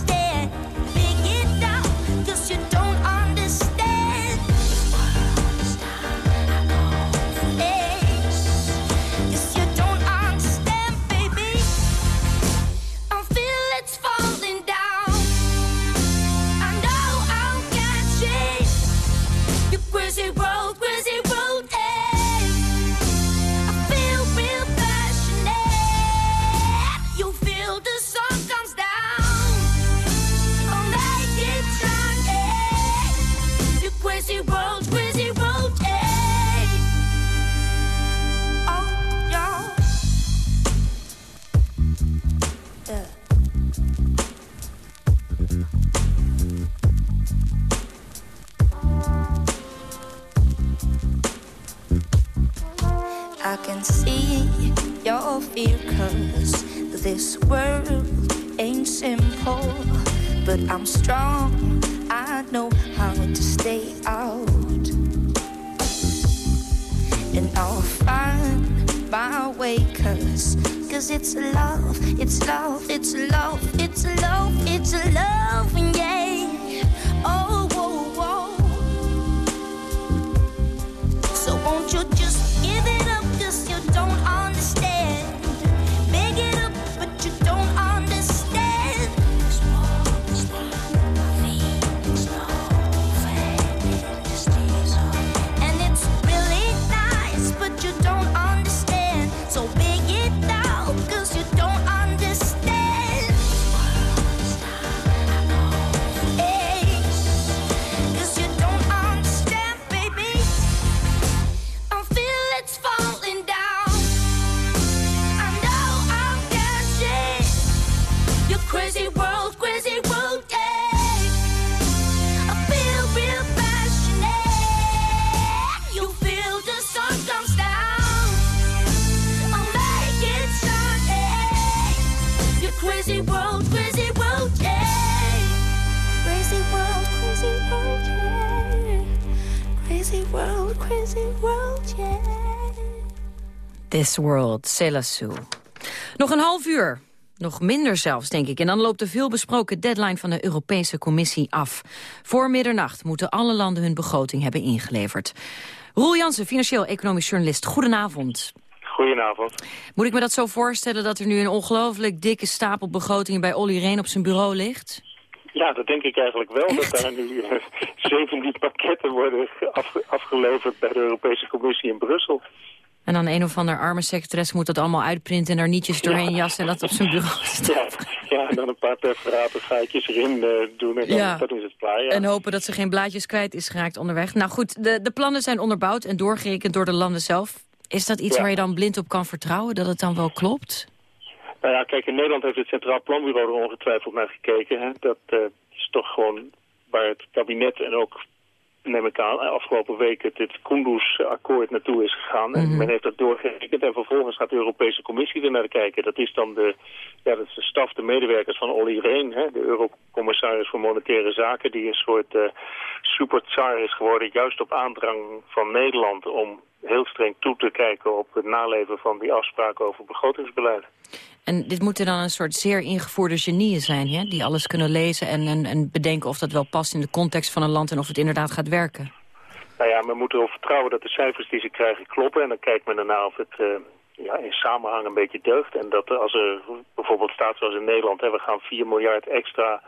Cause it's love, it's love, it's love, it's love, it's love, yeah This World, Selassou. Nog een half uur. Nog minder zelfs, denk ik. En dan loopt de veelbesproken deadline van de Europese Commissie af. Voor middernacht moeten alle landen hun begroting hebben ingeleverd. Roel Jansen, financieel-economisch journalist. Goedenavond. Goedenavond. Moet ik me dat zo voorstellen dat er nu een ongelooflijk dikke stapel begrotingen bij Olly Reen op zijn bureau ligt? Ja, dat denk ik eigenlijk wel. Dat daar nu uh, 17 [laughs] pakketten worden afge afgeleverd bij de Europese Commissie in Brussel. En dan een of ander arme secretaresse moet dat allemaal uitprinten... en er nietjes doorheen jassen en dat op zijn bureau Ja, ja, en dan een paar perforaten gaatjes erin uh, doen en dan, Ja. dan is het klaar. Ja. En hopen dat ze geen blaadjes kwijt is geraakt onderweg. Nou goed, de, de plannen zijn onderbouwd en doorgerekend door de landen zelf. Is dat iets waar je dan blind op kan vertrouwen, dat het dan wel klopt? Nou ja, kijk, in Nederland heeft het Centraal Planbureau er ongetwijfeld naar gekeken. Hè. Dat eh, is toch gewoon waar het kabinet en ook, neem ik aan, afgelopen week het, het Kunduz-akkoord naartoe is gegaan. En men heeft dat doorgerekend en vervolgens gaat de Europese Commissie er naar kijken. Dat is dan de, ja, dat is de staf, de medewerkers van Olly Rehn, hè, de Eurocommissaris voor Monetaire Zaken, die een soort eh super is geworden, juist op aandrang van Nederland om heel streng toe te kijken op het naleven van die afspraken over begrotingsbeleid. En dit moeten dan een soort zeer ingevoerde genieën zijn, hè? die alles kunnen lezen en, en, en bedenken of dat wel past in de context van een land en of het inderdaad gaat werken. Nou ja, men moet erop vertrouwen dat de cijfers die ze krijgen kloppen. En dan kijkt men ernaar of het eh, ja, in samenhang een beetje deugt. En dat als er bijvoorbeeld staat zoals in Nederland... We gaan 4 miljard extra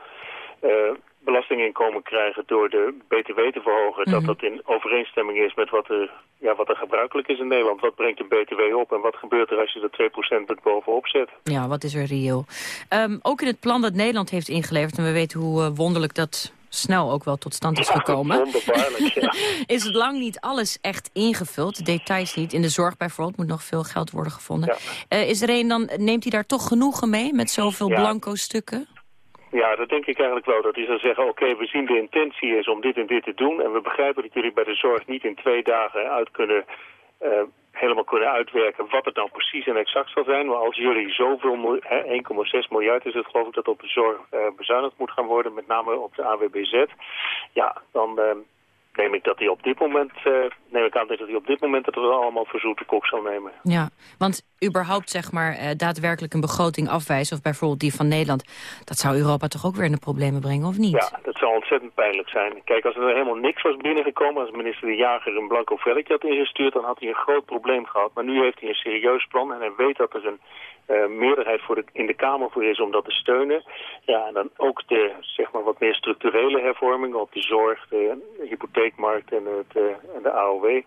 eh, belastinginkomen krijgen door de BTW te verhogen... dat dat in overeenstemming is met wat er, ja, wat er gebruikelijk is in Nederland. Wat brengt de BTW op en wat gebeurt er als je er 2% er bovenop zet? Ja, wat is er reëel? Ehm, ook in het plan dat Nederland heeft ingeleverd... en we weten hoe eh, wonderlijk dat snel ook wel tot stand is gekomen... Ja. [laughs] is het lang niet alles echt ingevuld. Details niet. In de zorg bijvoorbeeld moet nog veel geld worden gevonden. Eh, is er een dan, neemt hij daar toch genoegen mee met zoveel Ja. blanco stukken? Ja, dat denk ik eigenlijk wel. Dat hij zal zeggen, oké, we zien de intentie is om dit en dit te doen... en we begrijpen dat jullie bij de zorg niet in twee dagen uit kunnen... eh, helemaal kunnen uitwerken wat het nou precies en exact zal zijn. Maar als jullie zoveel, mil- hè, 1,6 miljard is het geloof ik dat op de zorg eh, bezuinigd moet gaan worden, met name op de AWBZ. Ja, dan eh, neem ik dat hij op dit moment, eh, neem ik aan dat hij op dit moment het allemaal voor zoete kok zal nemen. Ja, want überhaupt zeg maar eh, daadwerkelijk een begroting afwijzen... of bijvoorbeeld die van Nederland... dat zou Europa toch ook weer in de problemen brengen, of niet? Ja, dat zou ontzettend pijnlijk zijn. Kijk, als er helemaal niks was binnengekomen, als minister De Jager een blanco velletje had ingestuurd, dan had hij een groot probleem gehad. Maar nu heeft hij een serieus plan en hij weet dat er een meerderheid voor de, in de Kamer voor is om dat te steunen. Ja, en dan ook de, zeg maar, wat meer structurele hervormingen op de zorg, de hypotheekmarkt en, het, eh, en de AOW.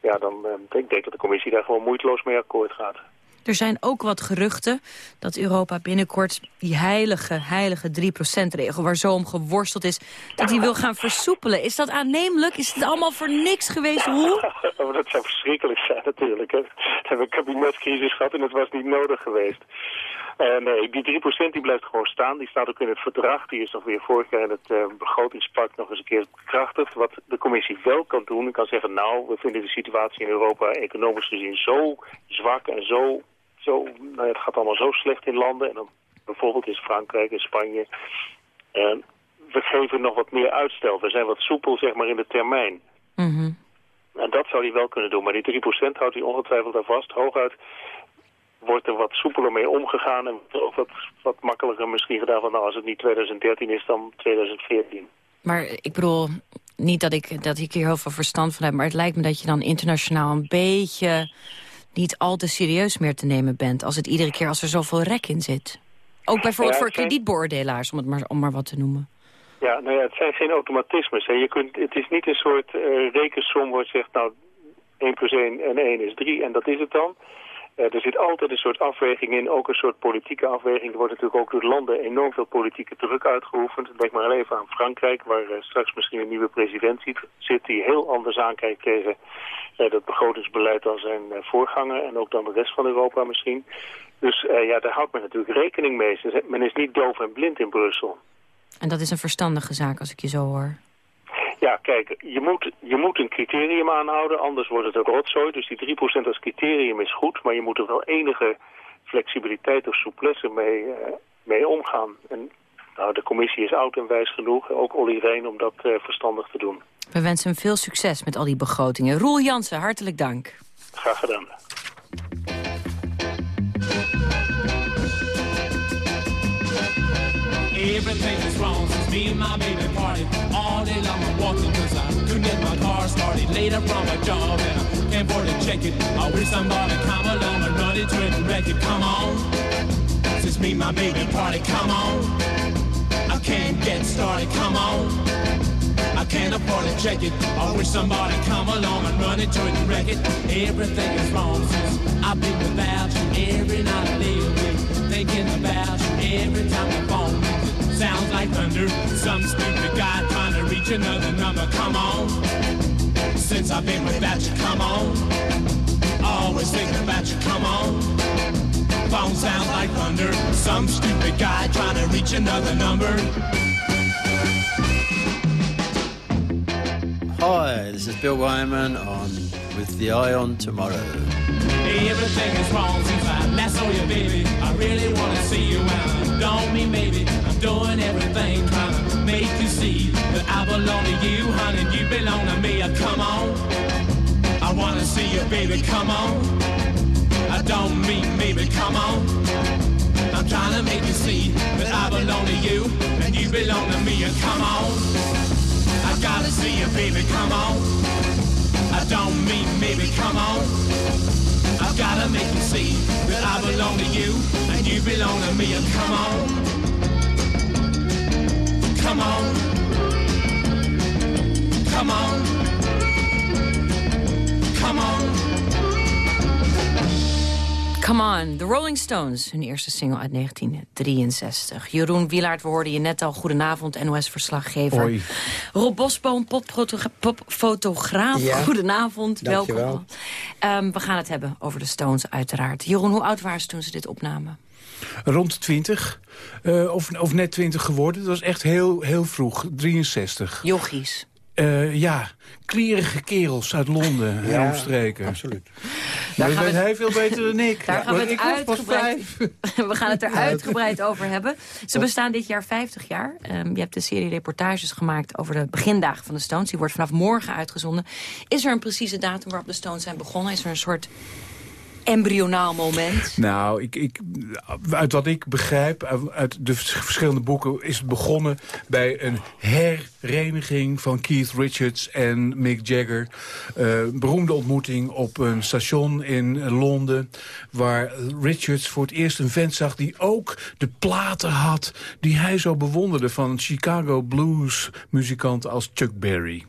Ja, dan eh, denk ik dat de commissie daar gewoon moeiteloos mee akkoord gaat. Er zijn ook wat geruchten dat Europa binnenkort die heilige, heilige 3%-regel... waar zo om geworsteld is, dat die wil gaan versoepelen. Is dat aannemelijk? Is het allemaal voor niks geweest? Hoe? [laughs] Dat zou verschrikkelijk zijn natuurlijk. Hè. We hebben een kabinetscrisis gehad en het was niet nodig geweest. Eh, nee, die 3% die blijft gewoon staan. Die staat ook in het verdrag. Die is nog weer vorig jaar in het eh, begrotingspact nog eens een keer bekrachtigd. Wat de commissie wel kan doen, kan zeggen... nou, we vinden de situatie in Europa economisch gezien zo zwak en zo... zo nou ja, het gaat allemaal zo slecht in landen. En dan bijvoorbeeld is Frankrijk en Spanje... Eh, we geven nog wat meer uitstel. We zijn wat soepel, zeg maar, in de termijn. Mhm. En dat zou hij wel kunnen doen. Maar die 3% houdt hij ongetwijfeld aan vast. Hooguit wordt er wat soepeler mee omgegaan. En ook wat, wat makkelijker misschien gedaan. Van, nou, als het niet 2013 is, dan 2014. Maar ik bedoel, niet dat ik, dat ik hier heel veel verstand van heb... maar het lijkt me dat je dan internationaal een beetje niet al te serieus meer te nemen bent... als het iedere keer als er zoveel rek in zit. Ook bijvoorbeeld Ja, voor zijn- kredietbeoordelaars, om, het maar, om maar wat te noemen. Ja, nou ja, het zijn geen automatismes. Hè. Je kunt, het is niet een soort eh, rekensom waar je zegt, nou, 1 plus 1 en 1 is 3 en dat is het dan. Eh, er zit altijd een soort afweging in, ook een soort politieke afweging. Er wordt natuurlijk ook door landen enorm veel politieke druk uitgeoefend. Denk maar even aan Frankrijk, waar eh, straks misschien een nieuwe president zit, die heel anders aankijkt tegen eh, dat begrotingsbeleid dan zijn voorganger en ook dan de rest van Europa misschien. Dus ja, daar houdt men natuurlijk rekening mee. Men is niet doof en blind in Brussel. En dat is een verstandige zaak als ik je zo hoor. Ja, kijk, je moet, je moet een criterium aanhouden, anders wordt het een rotzooi. Dus die 3% als criterium is goed, maar je moet er wel enige flexibiliteit of souplesse mee, eh, mee omgaan. En Nou, de commissie is oud en wijs genoeg, ook Olly Reen, om dat uh, verstandig te doen. We wensen hem veel succes met al die begrotingen. Roel Jansen, hartelijk dank. Graag gedaan. Everything is wrong me and my baby party. All day long I'm walking cause I couldn't get my car started. Later from my job and I can't afford to check it. I wish somebody come along and run it and wreck it. Come on. Since me and my baby party, come on. I can't get started, come on. I can't afford to check it. I wish somebody come along and run into it and wreck it. Everything is wrong since I've been without you every night I lay awake. Thinking about you every time the phone. It sounds like thunder. Some stupid guy trying to reach another number. Come on. Since I've been without you, come on. Always thinking about you, come on. Phone sounds like thunder. Some stupid guy trying to reach another number. Hi, this is Bill Wyman on With the Eye on Tomorrow. Everything is wrong since I last saw you, baby. I really wanna see you and I don't mean maybe. Doing everything trying to make you see that I belong to you, honey. You belong to me. Uh, Come on. I wanna see you, baby. Come on. I don't mean maybe. Come on. I'm trying to make you see that I belong to you and you belong to me. Uh, Come on. I gotta see you, baby. Come on. I don't mean maybe. Come on. I've gotta make you see that I belong to you and you belong to me. And come on, come on, come on, come on. Come on, The Rolling Stones, hun eerste single uit 1963. Jeroen Wielaert, we hoorden je net al. Goedenavond, NOS-verslaggever. Hoi. Rob Bosboom, popfotogra- popfotograaf. Ja. Goedenavond, Dankjewel. welkom. Ehm, we gaan het hebben over de Stones, uiteraard. Jeroen, hoe oud waren ze toen ze dit opnamen? Rond 20, eh, of, of net 20 geworden. Dat was echt heel, heel vroeg, 63. Jochies. Eh, ja, klierige kerels uit Londen Ja, en omstreken. absoluut. Maar gaan weet we- hij veel beter dan ik. [laughs] Daar gaan we het ik uitgebreid, [laughs] we gaan het er uitgebreid over hebben. Ze bestaan dit jaar 50 jaar. Ehm, je hebt een serie reportages gemaakt over de begindagen van de Stones. Die wordt vanaf morgen uitgezonden. Is er een precieze datum waarop de Stones zijn begonnen? Is er een soort embryonaal moment? Nou, ik, ik, uit wat ik begrijp, uit- de vers- verschillende boeken... is het begonnen bij een hereniging van Keith Richards en Mick Jagger. Een beroemde ontmoeting op een station in Londen... waar Richards voor het eerst een vent zag die ook de platen had... die hij zo bewonderde van Chicago blues muzikanten als Chuck Berry.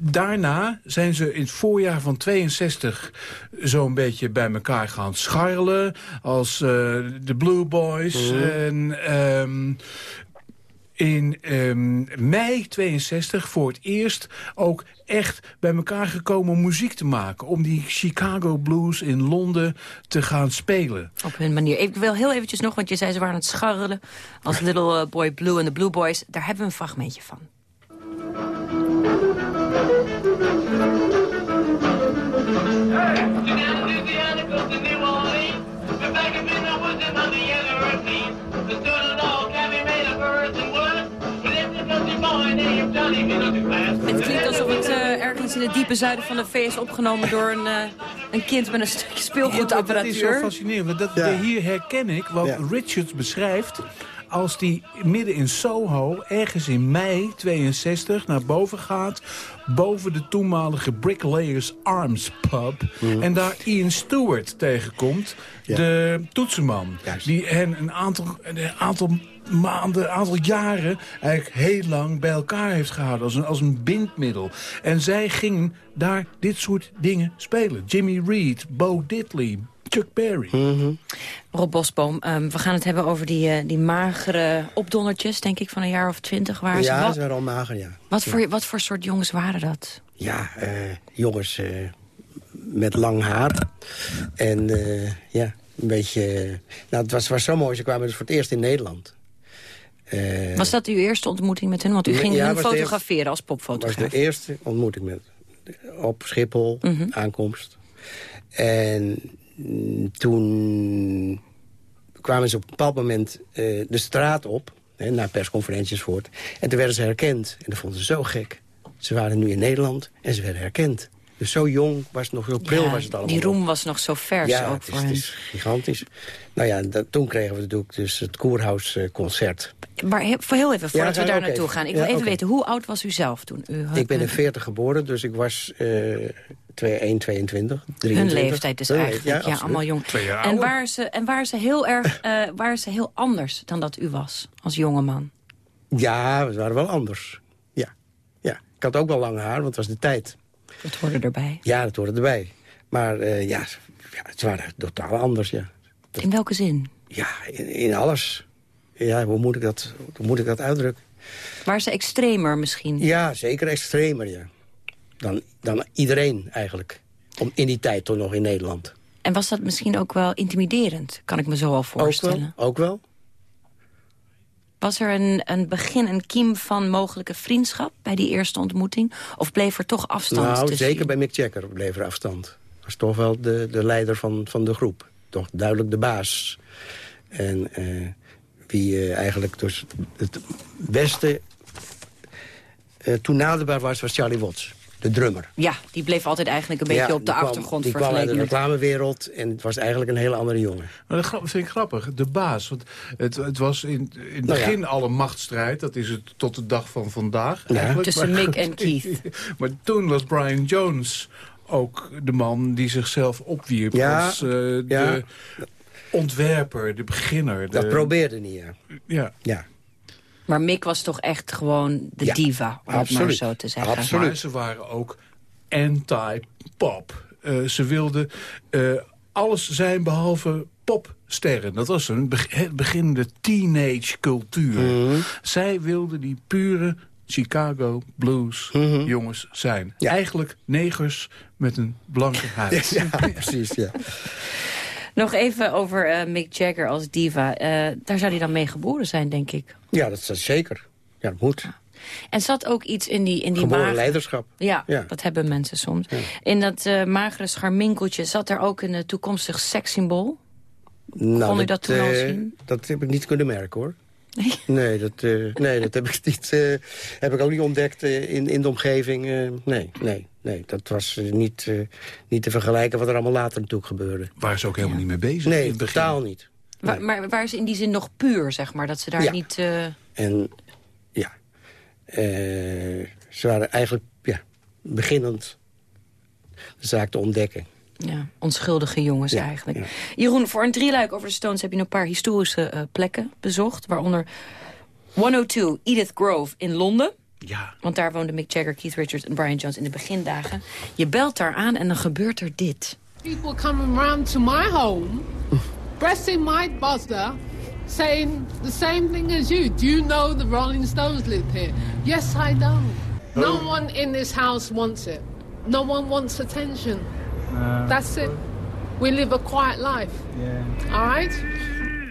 Daarna zijn ze in het voorjaar van 62 zo'n beetje bij elkaar gaan scharrelen. Als eh, de Blue Boys. En ehm, in ehm, mei 62 voor het eerst ook echt bij elkaar gekomen om muziek te maken. Om die Chicago Blues in Londen te gaan spelen. Op hun manier. Ik wil heel eventjes nog, want je zei ze waren aan het scharrelen... als Little eh, Boy Blue en de Blue Boys. Daar hebben we een fragmentje van. Het klinkt alsof het eh, ergens in het diepe zuiden van de VS opgenomen door een, eh, een kind met een stukje Ja, dat is zo speelgoedapparatuur. fascinerend. want Dat, Ja. Hier herken ik wat Ja. Richards beschrijft... als die midden in Soho, ergens in mei 62, naar boven gaat... boven de toenmalige Bricklayers Arms pub... en daar Ian Stewart tegenkomt, Ja. de toetsenman... Juist. die hen een aantal, een aantal maanden, een aantal jaren... eigenlijk heel lang bij elkaar heeft gehouden als een, als een bindmiddel. En zij gingen daar dit soort dingen spelen. Jimmy Reed, Bo Diddley, Chuck Berry. Rob Bosboom, ehm, we gaan het hebben over die, eh, die magere opdonnertjes, denk ik, van een jaar of twintig. Waar ze, ja, wat, ze waren al mager, ja. wat, voor, wat voor soort jongens waren dat? Ja, eh, jongens eh, met lang haar. En eh, ja, een beetje... nou, het was, was zo mooi. Ze kwamen dus voor het eerst in Nederland. Eh, Was dat uw eerste ontmoeting met hen? Want u ging ja, hen was de fotograferen als was popfotograaf. de eerste ontmoeting met op Schiphol, Mhm. aankomst. En toen kwamen ze op een bepaald moment eh, de straat op. Hè, naar persconferenties voort. En toen werden ze herkend. En dat vonden ze zo gek. Ze waren nu in Nederland en ze werden herkend. Dus zo jong was het nog, heel pril Ja, was het allemaal die roem was nog zo vers Ja, ook het is, voor het is gigantisch. Nou ja, dat, toen kregen we natuurlijk dus het Koerhuis-concert. Maar he- voor heel even, voordat Ja, we daar naartoe even. gaan. Ik Ja, wil even weten, hoe oud was u zelf toen? U, Ik ben in 40 geboren, dus ik was eh 2, 1, 22, 23. Hun leeftijd is eigenlijk, ja, allemaal jong. En waren ze, en waren ze heel erg, [laughs] eh, waren ze heel anders dan dat u was, als jongeman? Ja, we waren wel anders. Ja. ja. Ik had ook wel lang haar, want het was de tijd. Dat hoorde erbij. Ja, dat hoorde erbij. Maar eh, ja, ja, het waren totaal anders, ja. In welke zin? Ja, in, in alles. Ja, hoe moet, ik dat, hoe moet ik dat uitdrukken? Waren ze extremer misschien? Ja, zeker extremer, ja. Dan, dan iedereen eigenlijk. Om, in die tijd toch nog in Nederland. En was dat misschien ook wel intimiderend? Kan ik me zo Ook voorstellen. wel, ook wel. Was er een, een begin, een kiem van mogelijke vriendschap bij die eerste ontmoeting? Of bleef er toch afstand Nou, tussen zeker bij Mick Jagger bleef er afstand. Was toch wel de, de leider van, van de groep. Toch duidelijk de baas. En eh, wie eh, eigenlijk dus het beste eh toenaderbaar was, was Charlie Watts. De drummer. Ja, die bleef altijd eigenlijk een beetje Ja, op de kwam- achtergrond Die kwam uit de vergeleken reclamewereld en het was eigenlijk een hele andere jongen. Maar dat vind ik grappig, de baas. Want het, het was in, in het Nou ja. begin al een machtsstrijd. Dat is het tot de dag van vandaag Ja. eigenlijk. Tussen Maar Mick [laughs] en Keith. maar toen was Brian Jones ook de man die zichzelf opwierp Ja, als eh, de ontwerper, de beginner. Dat de- probeerde niet, ja. Ja. Maar Mick was toch echt gewoon de Ja, diva, om het maar absoluut. zo te zeggen. Maar ze waren ook anti-pop. Eh, ze wilden eh, alles zijn behalve popsterren. Dat was een begin de teenage cultuur. Mhm. Zij wilden die pure Chicago blues Mhm. jongens zijn. Eigenlijk negers met een blanke huid. [laughs] Ja, precies, ja. Nog even over eh, Mick Jagger als diva. Eh, daar zou hij dan mee geboren zijn, denk ik. Ja, dat is zeker. Ja, dat moet. En zat ook iets in die, in die Geboren leiderschap. Ja, Ja. dat hebben mensen soms. In dat eh, magere scharminkeltje zat er ook een toekomstig sekssymbool. Nou, Kon u dat toen al zien? Dat heb ik niet kunnen merken, hoor. Nee, [laughs] dat, nee, dat heb ik, niet, heb ik ook niet ontdekt in, in de omgeving. nee, nee, nee, dat was eh, niet, eh, niet te vergelijken wat er allemaal later natuurlijk gebeurde. Waar ze ook helemaal niet mee bezig in Nee, totaal niet. Maar waren ze in die zin nog puur, zeg maar? Dat ze daar Ja. niet... eh, En ja, eh, ze waren eigenlijk ja, beginnend de zaak te ontdekken. ja, onschuldige jongens Ja, eigenlijk. ja. Jeroen, voor een drieluik over de Stones heb je een paar historische eh, plekken bezocht. Waaronder 102 Edith Grove in Londen. Ja. Want daar woonden Mick Jagger, Keith Richards en Brian Jones in de begindagen. Je belt daar aan en dan gebeurt er dit. People coming round to my home, pressing my buzzer, saying the same thing as you. Do you know the Rolling Stones live here? Yes, I know. No one in this house wants it. No one wants attention. That's it. We live a quiet life. All right?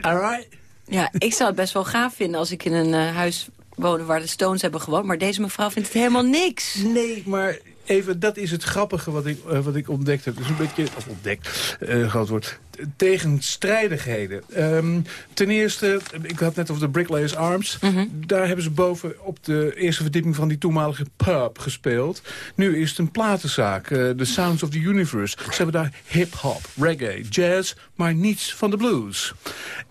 All right. Ja, ik zou het best wel gaaf vinden als ik in een eh, huis wonen waar de Stones hebben gewoond. Maar deze mevrouw vindt het helemaal niks. Nee, maar even, dat is het grappige wat ik, eh, wat ik ontdekt heb. Dus een beetje, of ontdekt, eh groot woord, tegenstrijdigheden. Ehm, ten eerste, ik had net over de Bricklayers Arms. Daar hebben ze boven op de eerste verdieping van die toenmalige pub gespeeld. Nu is het een platenzaak, eh, The Sounds of the Universe. Ze hebben daar hip-hop, reggae, jazz, maar niets van de blues.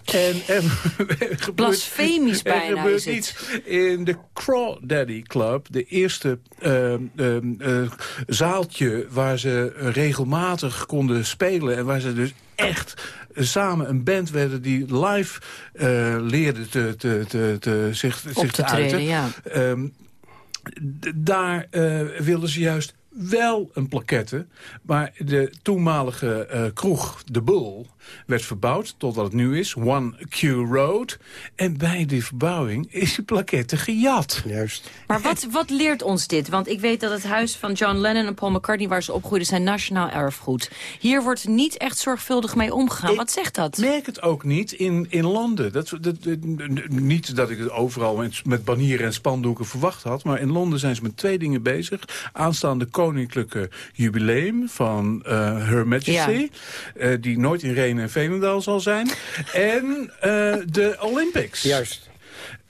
En er [laughs] gebeurt, Blasfemisch bijna er gebeurt is het. iets in de Crawdaddy Club, de eerste ehm, ehm, eh, zaaltje waar ze regelmatig konden spelen... en waar ze dus echt samen een band werden die live eh leerden te, te, te, te, zich, Op zich te te uiten. ja. Ehm, daar eh, wilden ze juist wel een plaquette. Maar de toenmalige eh, kroeg, de Bull, werd verbouwd tot wat het nu is. One Q Road. En bij die verbouwing is die plaquette gejat. Juist. Maar wat, wat leert ons dit? Want ik weet dat het huis van John Lennon en Paul McCartney... waar ze opgroeiden, zijn nationaal erfgoed. Hier wordt niet echt zorgvuldig mee omgegaan. wat zegt dat? Ik merk het ook niet in, in Londen. Dat, dat, dat- niet dat ik het overal met, met banieren en spandoeken verwacht had... maar in Londen zijn ze met twee dingen bezig. Aanstaande koninklijke jubileum van eh, Her Majesty... eh, die nooit in Renen en Veenendaal zal zijn. en eh, de Olympics. Juist.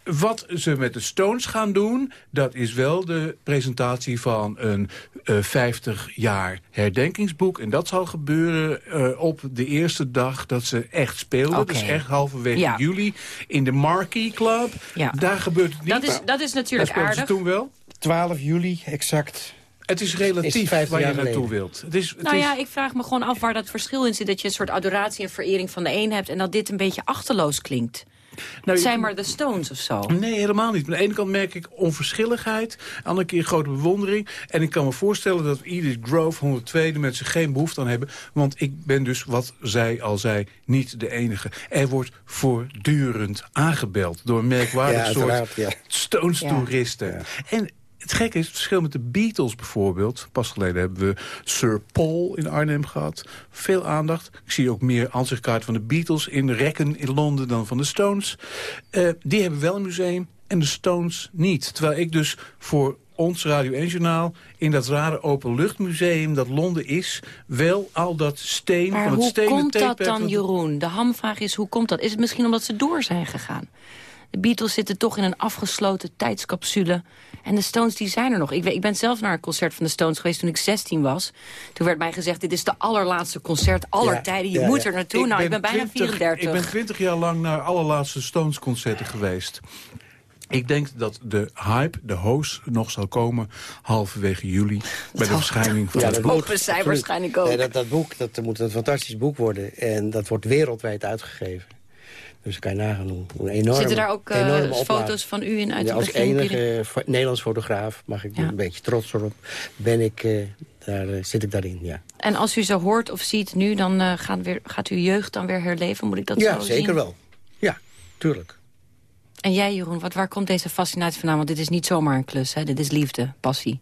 wat ze met de Stones gaan doen... dat is wel de presentatie van een uh, 50 jaar herdenkingsboek. En dat zal gebeuren uh, op de eerste dag dat ze echt speelden. Oké. Dus echt halverwege Ja. juli in de Marquee Club. Ja. Daar gebeurt het niet. Dat is, dat is natuurlijk Daar speelden ze aardig. toen wel. 12 juli, exact. Het is relatief Is 50 waar je naartoe geleden. wilt. Het is, het Nou is, ja, ik vraag me gewoon af waar dat verschil in zit. Dat je een soort adoratie en verering van de een hebt... en dat dit een beetje achterloos klinkt. Nou, het zijn maar de Stones of zo. Nee, helemaal niet. Aan de ene kant merk ik onverschilligheid. Aan de andere keer grote bewondering. En ik kan me voorstellen dat Edith Grove 102 de mensen geen behoefte aan hebben. Want ik ben dus, wat zij al zei, niet de enige. Er wordt voortdurend aangebeld door een merkwaardig Ja, soort uiteraard, ja. Stones-toeristen. En het gekke is, het verschil met de Beatles bijvoorbeeld. Pas geleden hebben we Sir Paul in Arnhem gehad. Veel aandacht. Ik zie ook meer ansichtkaarten van de Beatles in rekken in Londen dan van de Stones. Eh, die hebben wel een museum en de Stones niet. Terwijl ik dus voor ons Radio 1 Journaal in dat rare openluchtmuseum dat Londen is... wel al dat steen Maar van het hoe stenen komt dat dan, Jeroen? De hamvraag is, hoe komt dat? Is het misschien omdat ze door zijn gegaan? De Beatles zitten toch in een afgesloten tijdscapsule. En de Stones die zijn er nog. Ik, weet- ik ben zelf naar een concert van de Stones geweest toen ik 16 was. Toen werd mij gezegd, dit is de allerlaatste concert aller Ja, tijden. Je ja, moet ja. er naartoe. nou, ik ben bijna 20 34. Ik ben 20 jaar lang naar allerlaatste Stones-concerten geweest. Ik denk dat de hype, de hoos, nog zal komen halverwege juli... [laughs] bij de verschijning van Ja, het dat boek. Hopen zij waarschijnlijk ook. Nee, dat, dat boek dat moet een fantastisch boek worden. En dat wordt wereldwijd uitgegeven. Dus kan je nagaan hoe, hoe enorm. Zitten daar ook eh, foto's van u in uit Ja, het als enige fo- Nederlands fotograaf, mag ik een beetje trots erop, ben ik, eh, daar, eh, zit ik daarin, ja. En als u ze hoort of ziet nu, dan eh, gaat, weer, gaat uw jeugd dan weer herleven? Moet ik dat ja, zo zeker zien? wel. Ja, tuurlijk. En jij, Jeroen, wat, waar komt deze fascinatie vandaan? Want dit is niet zomaar een klus, hè? Dit is liefde, passie.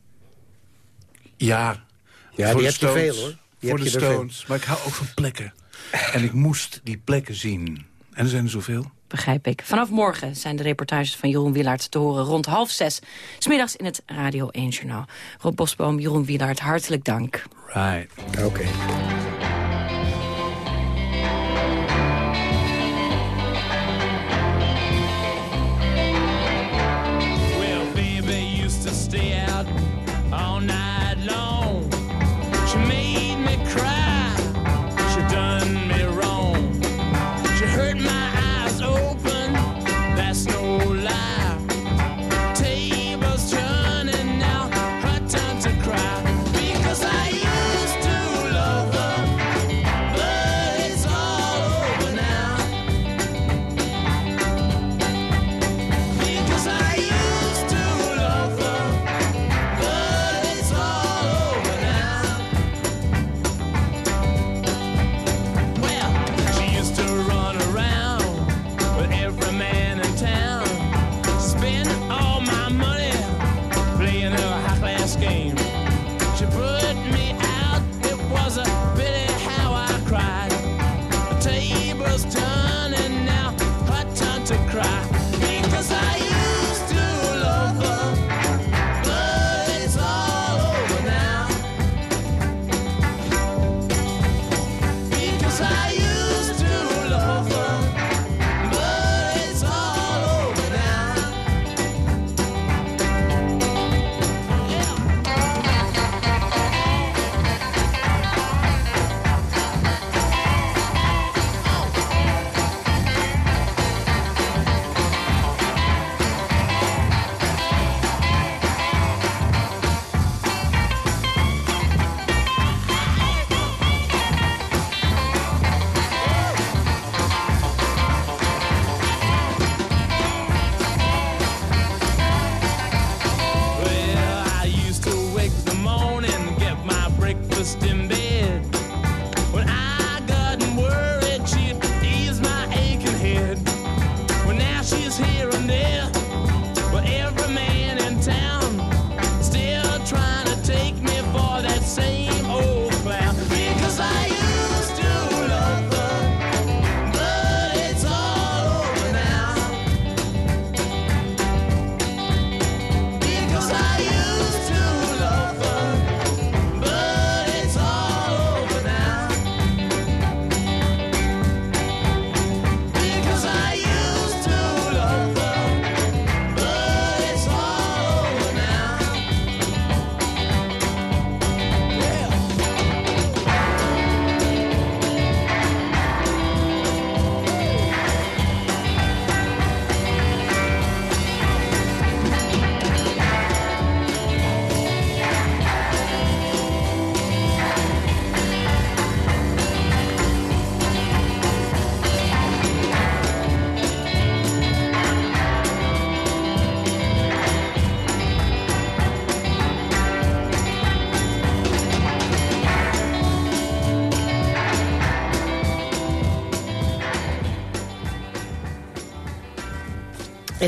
Ja, Ja, voor die de heb je Stones, veel, hoor. Die voor de. Stones. Maar ik hou ook van plekken. En ik moest die plekken zien. En er zijn er zoveel. Begrijp ik. Vanaf morgen zijn de reportages van Jeroen Wielaert te horen rond half zes. Smiddags in het Radio 1 Journaal. Rob Bosboom, Jeroen Wielaert, hartelijk dank. Right. Oké.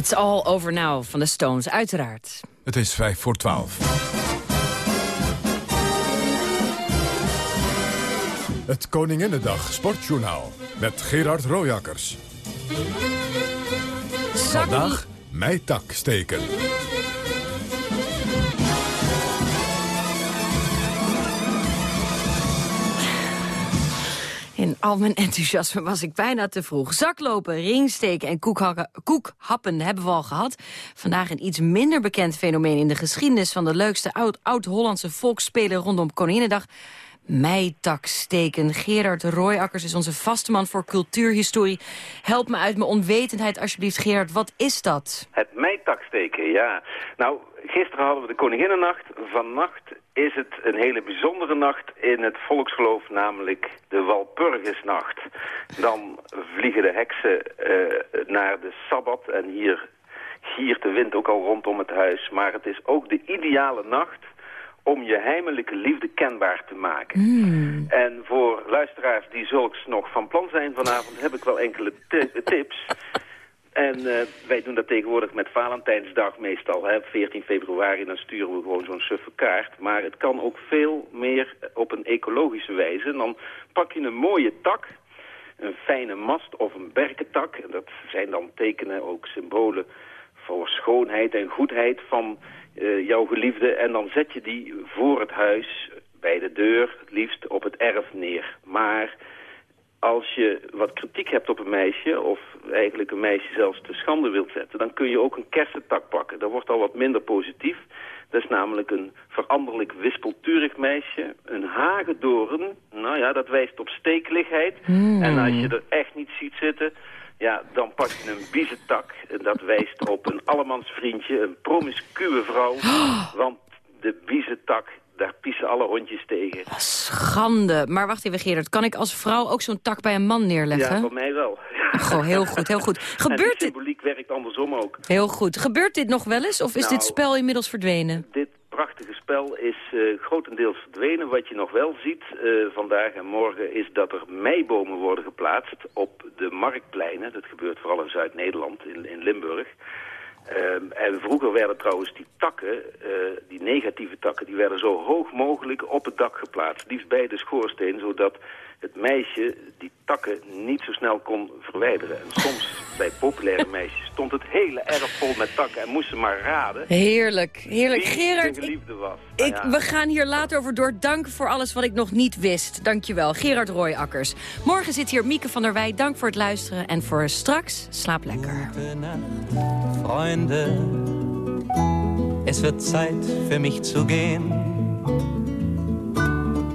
It's all over now van de Stones, uiteraard. Het is vijf voor twaalf. Het Koninginnedag Sportjournaal met Gerard Royakkers. Vandaag meitak steken. Al mijn enthousiasme was ik bijna te vroeg. Zaklopen, ringsteken en koekhappen hebben we al gehad. Vandaag een iets minder bekend fenomeen in de geschiedenis... van de leukste oud-Hollandse volksspelen rondom Koninginnedag. Meitaksteken. Gerard Royakkers is onze vaste man voor cultuurhistorie. Help me uit mijn onwetendheid alsjeblieft, Gerard. Wat is dat? Het meitaksteken, ja. Nou, gisteren hadden we de Koninginnennacht. Vannacht is het een hele bijzondere nacht in het volksgeloof, namelijk de Walpurgisnacht. Dan vliegen de heksen uh, naar de Sabbat en hier giert de wind ook al rondom het huis. Maar het is ook de ideale nacht om je heimelijke liefde kenbaar te maken. Hmm. En voor luisteraars die zulks nog van plan zijn vanavond... heb ik wel enkele tips. En uh, wij doen dat tegenwoordig met Valentijnsdag meestal. Hè. 14 februari, dan sturen we gewoon zo'n suffe kaart. Maar het kan ook veel meer op een ecologische wijze. En dan pak je een mooie tak, een fijne mast of een berkentak. En dat zijn dan tekenen, ook symbolen voor schoonheid en goedheid van uh, jouw geliefde. En dan zet je die voor het huis, bij de deur, het liefst op het erf neer. Maar als je wat kritiek hebt op een meisje, of eigenlijk een meisje zelfs te schande wilt zetten, dan kun je ook een kersentak pakken. Dat wordt al wat minder positief. Dat is namelijk een veranderlijk wispelturig meisje. Een hagedoorn, nou ja, dat wijst op stekeligheid. Hmm. En als je er echt niet ziet zitten, ja, dan pak je een biezentak. En dat wijst op een allemansvriendje, een promiscue vrouw. [gasps] Want de biezentak, daar pissen alle hondjes tegen. Schande. Maar wacht even, Gerard. Kan ik als vrouw ook zo'n tak bij een man neerleggen? Ja, voor mij wel. Goh, heel [laughs] goed, heel goed. Gebeurt en symboliek werkt andersom ook. Heel goed. Gebeurt dit nog wel eens? Of is Nou, dit spel inmiddels verdwenen? Dit prachtige spel is uh, grotendeels verdwenen. Wat je nog wel ziet uh, vandaag en morgen is dat er meibomen worden geplaatst op de marktpleinen. Dat gebeurt vooral in Zuid-Nederland, in, in Limburg. Um, en vroeger werden trouwens die takken, uh, die negatieve takken, die werden zo hoog mogelijk op het dak geplaatst. Liefst bij de schoorsteen, zodat het meisje die takken niet zo snel kon verwijderen. En soms bij populaire meisjes stond het hele erf vol met takken en moesten maar raden. Heerlijk, heerlijk. Gerard, geliefde was. ik, Nou ja. we gaan hier later over door. Dank voor alles wat ik nog niet wist. Dankjewel, Gerard Royakkers. Morgen zit hier Mieke van der Wij. Dank voor het luisteren. En voor straks, slaap lekker. Freunde, es wird Zeit für mich zu gehen.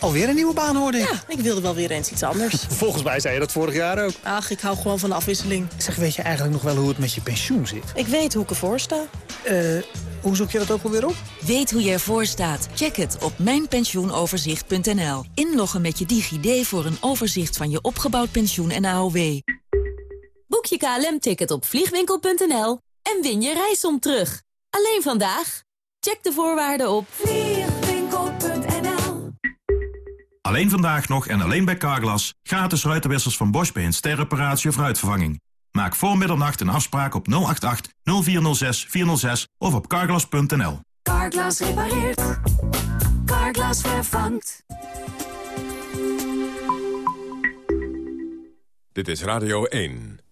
Alweer een nieuwe baan hoorde ik. Ja, ik wilde wel weer eens iets anders. [laughs] Volgens mij zei je dat vorig jaar ook. Ach, ik hou gewoon van de afwisseling. Zeg, weet je eigenlijk nog wel hoe het met je pensioen zit? Ik weet hoe ik ervoor sta. Eh, hoe zoek je dat ook alweer op? Weet hoe je ervoor staat? Check het op mijnpensioenoverzicht.nl. Inloggen met je DigiD voor een overzicht van je opgebouwd pensioen en AOW. Boek je KLM-ticket op vliegwinkel.nl en win je reisom terug. Alleen vandaag. Check de voorwaarden op Alleen vandaag nog en alleen bij Carglass. Gratis ruitenwissers van Bosch bij een sterreparatie of ruitvervanging. Maak voor middernacht een afspraak op 088 0406 406 of op carglass.nl. Carglass repareert. Carglass vervangt. Dit is Radio 1.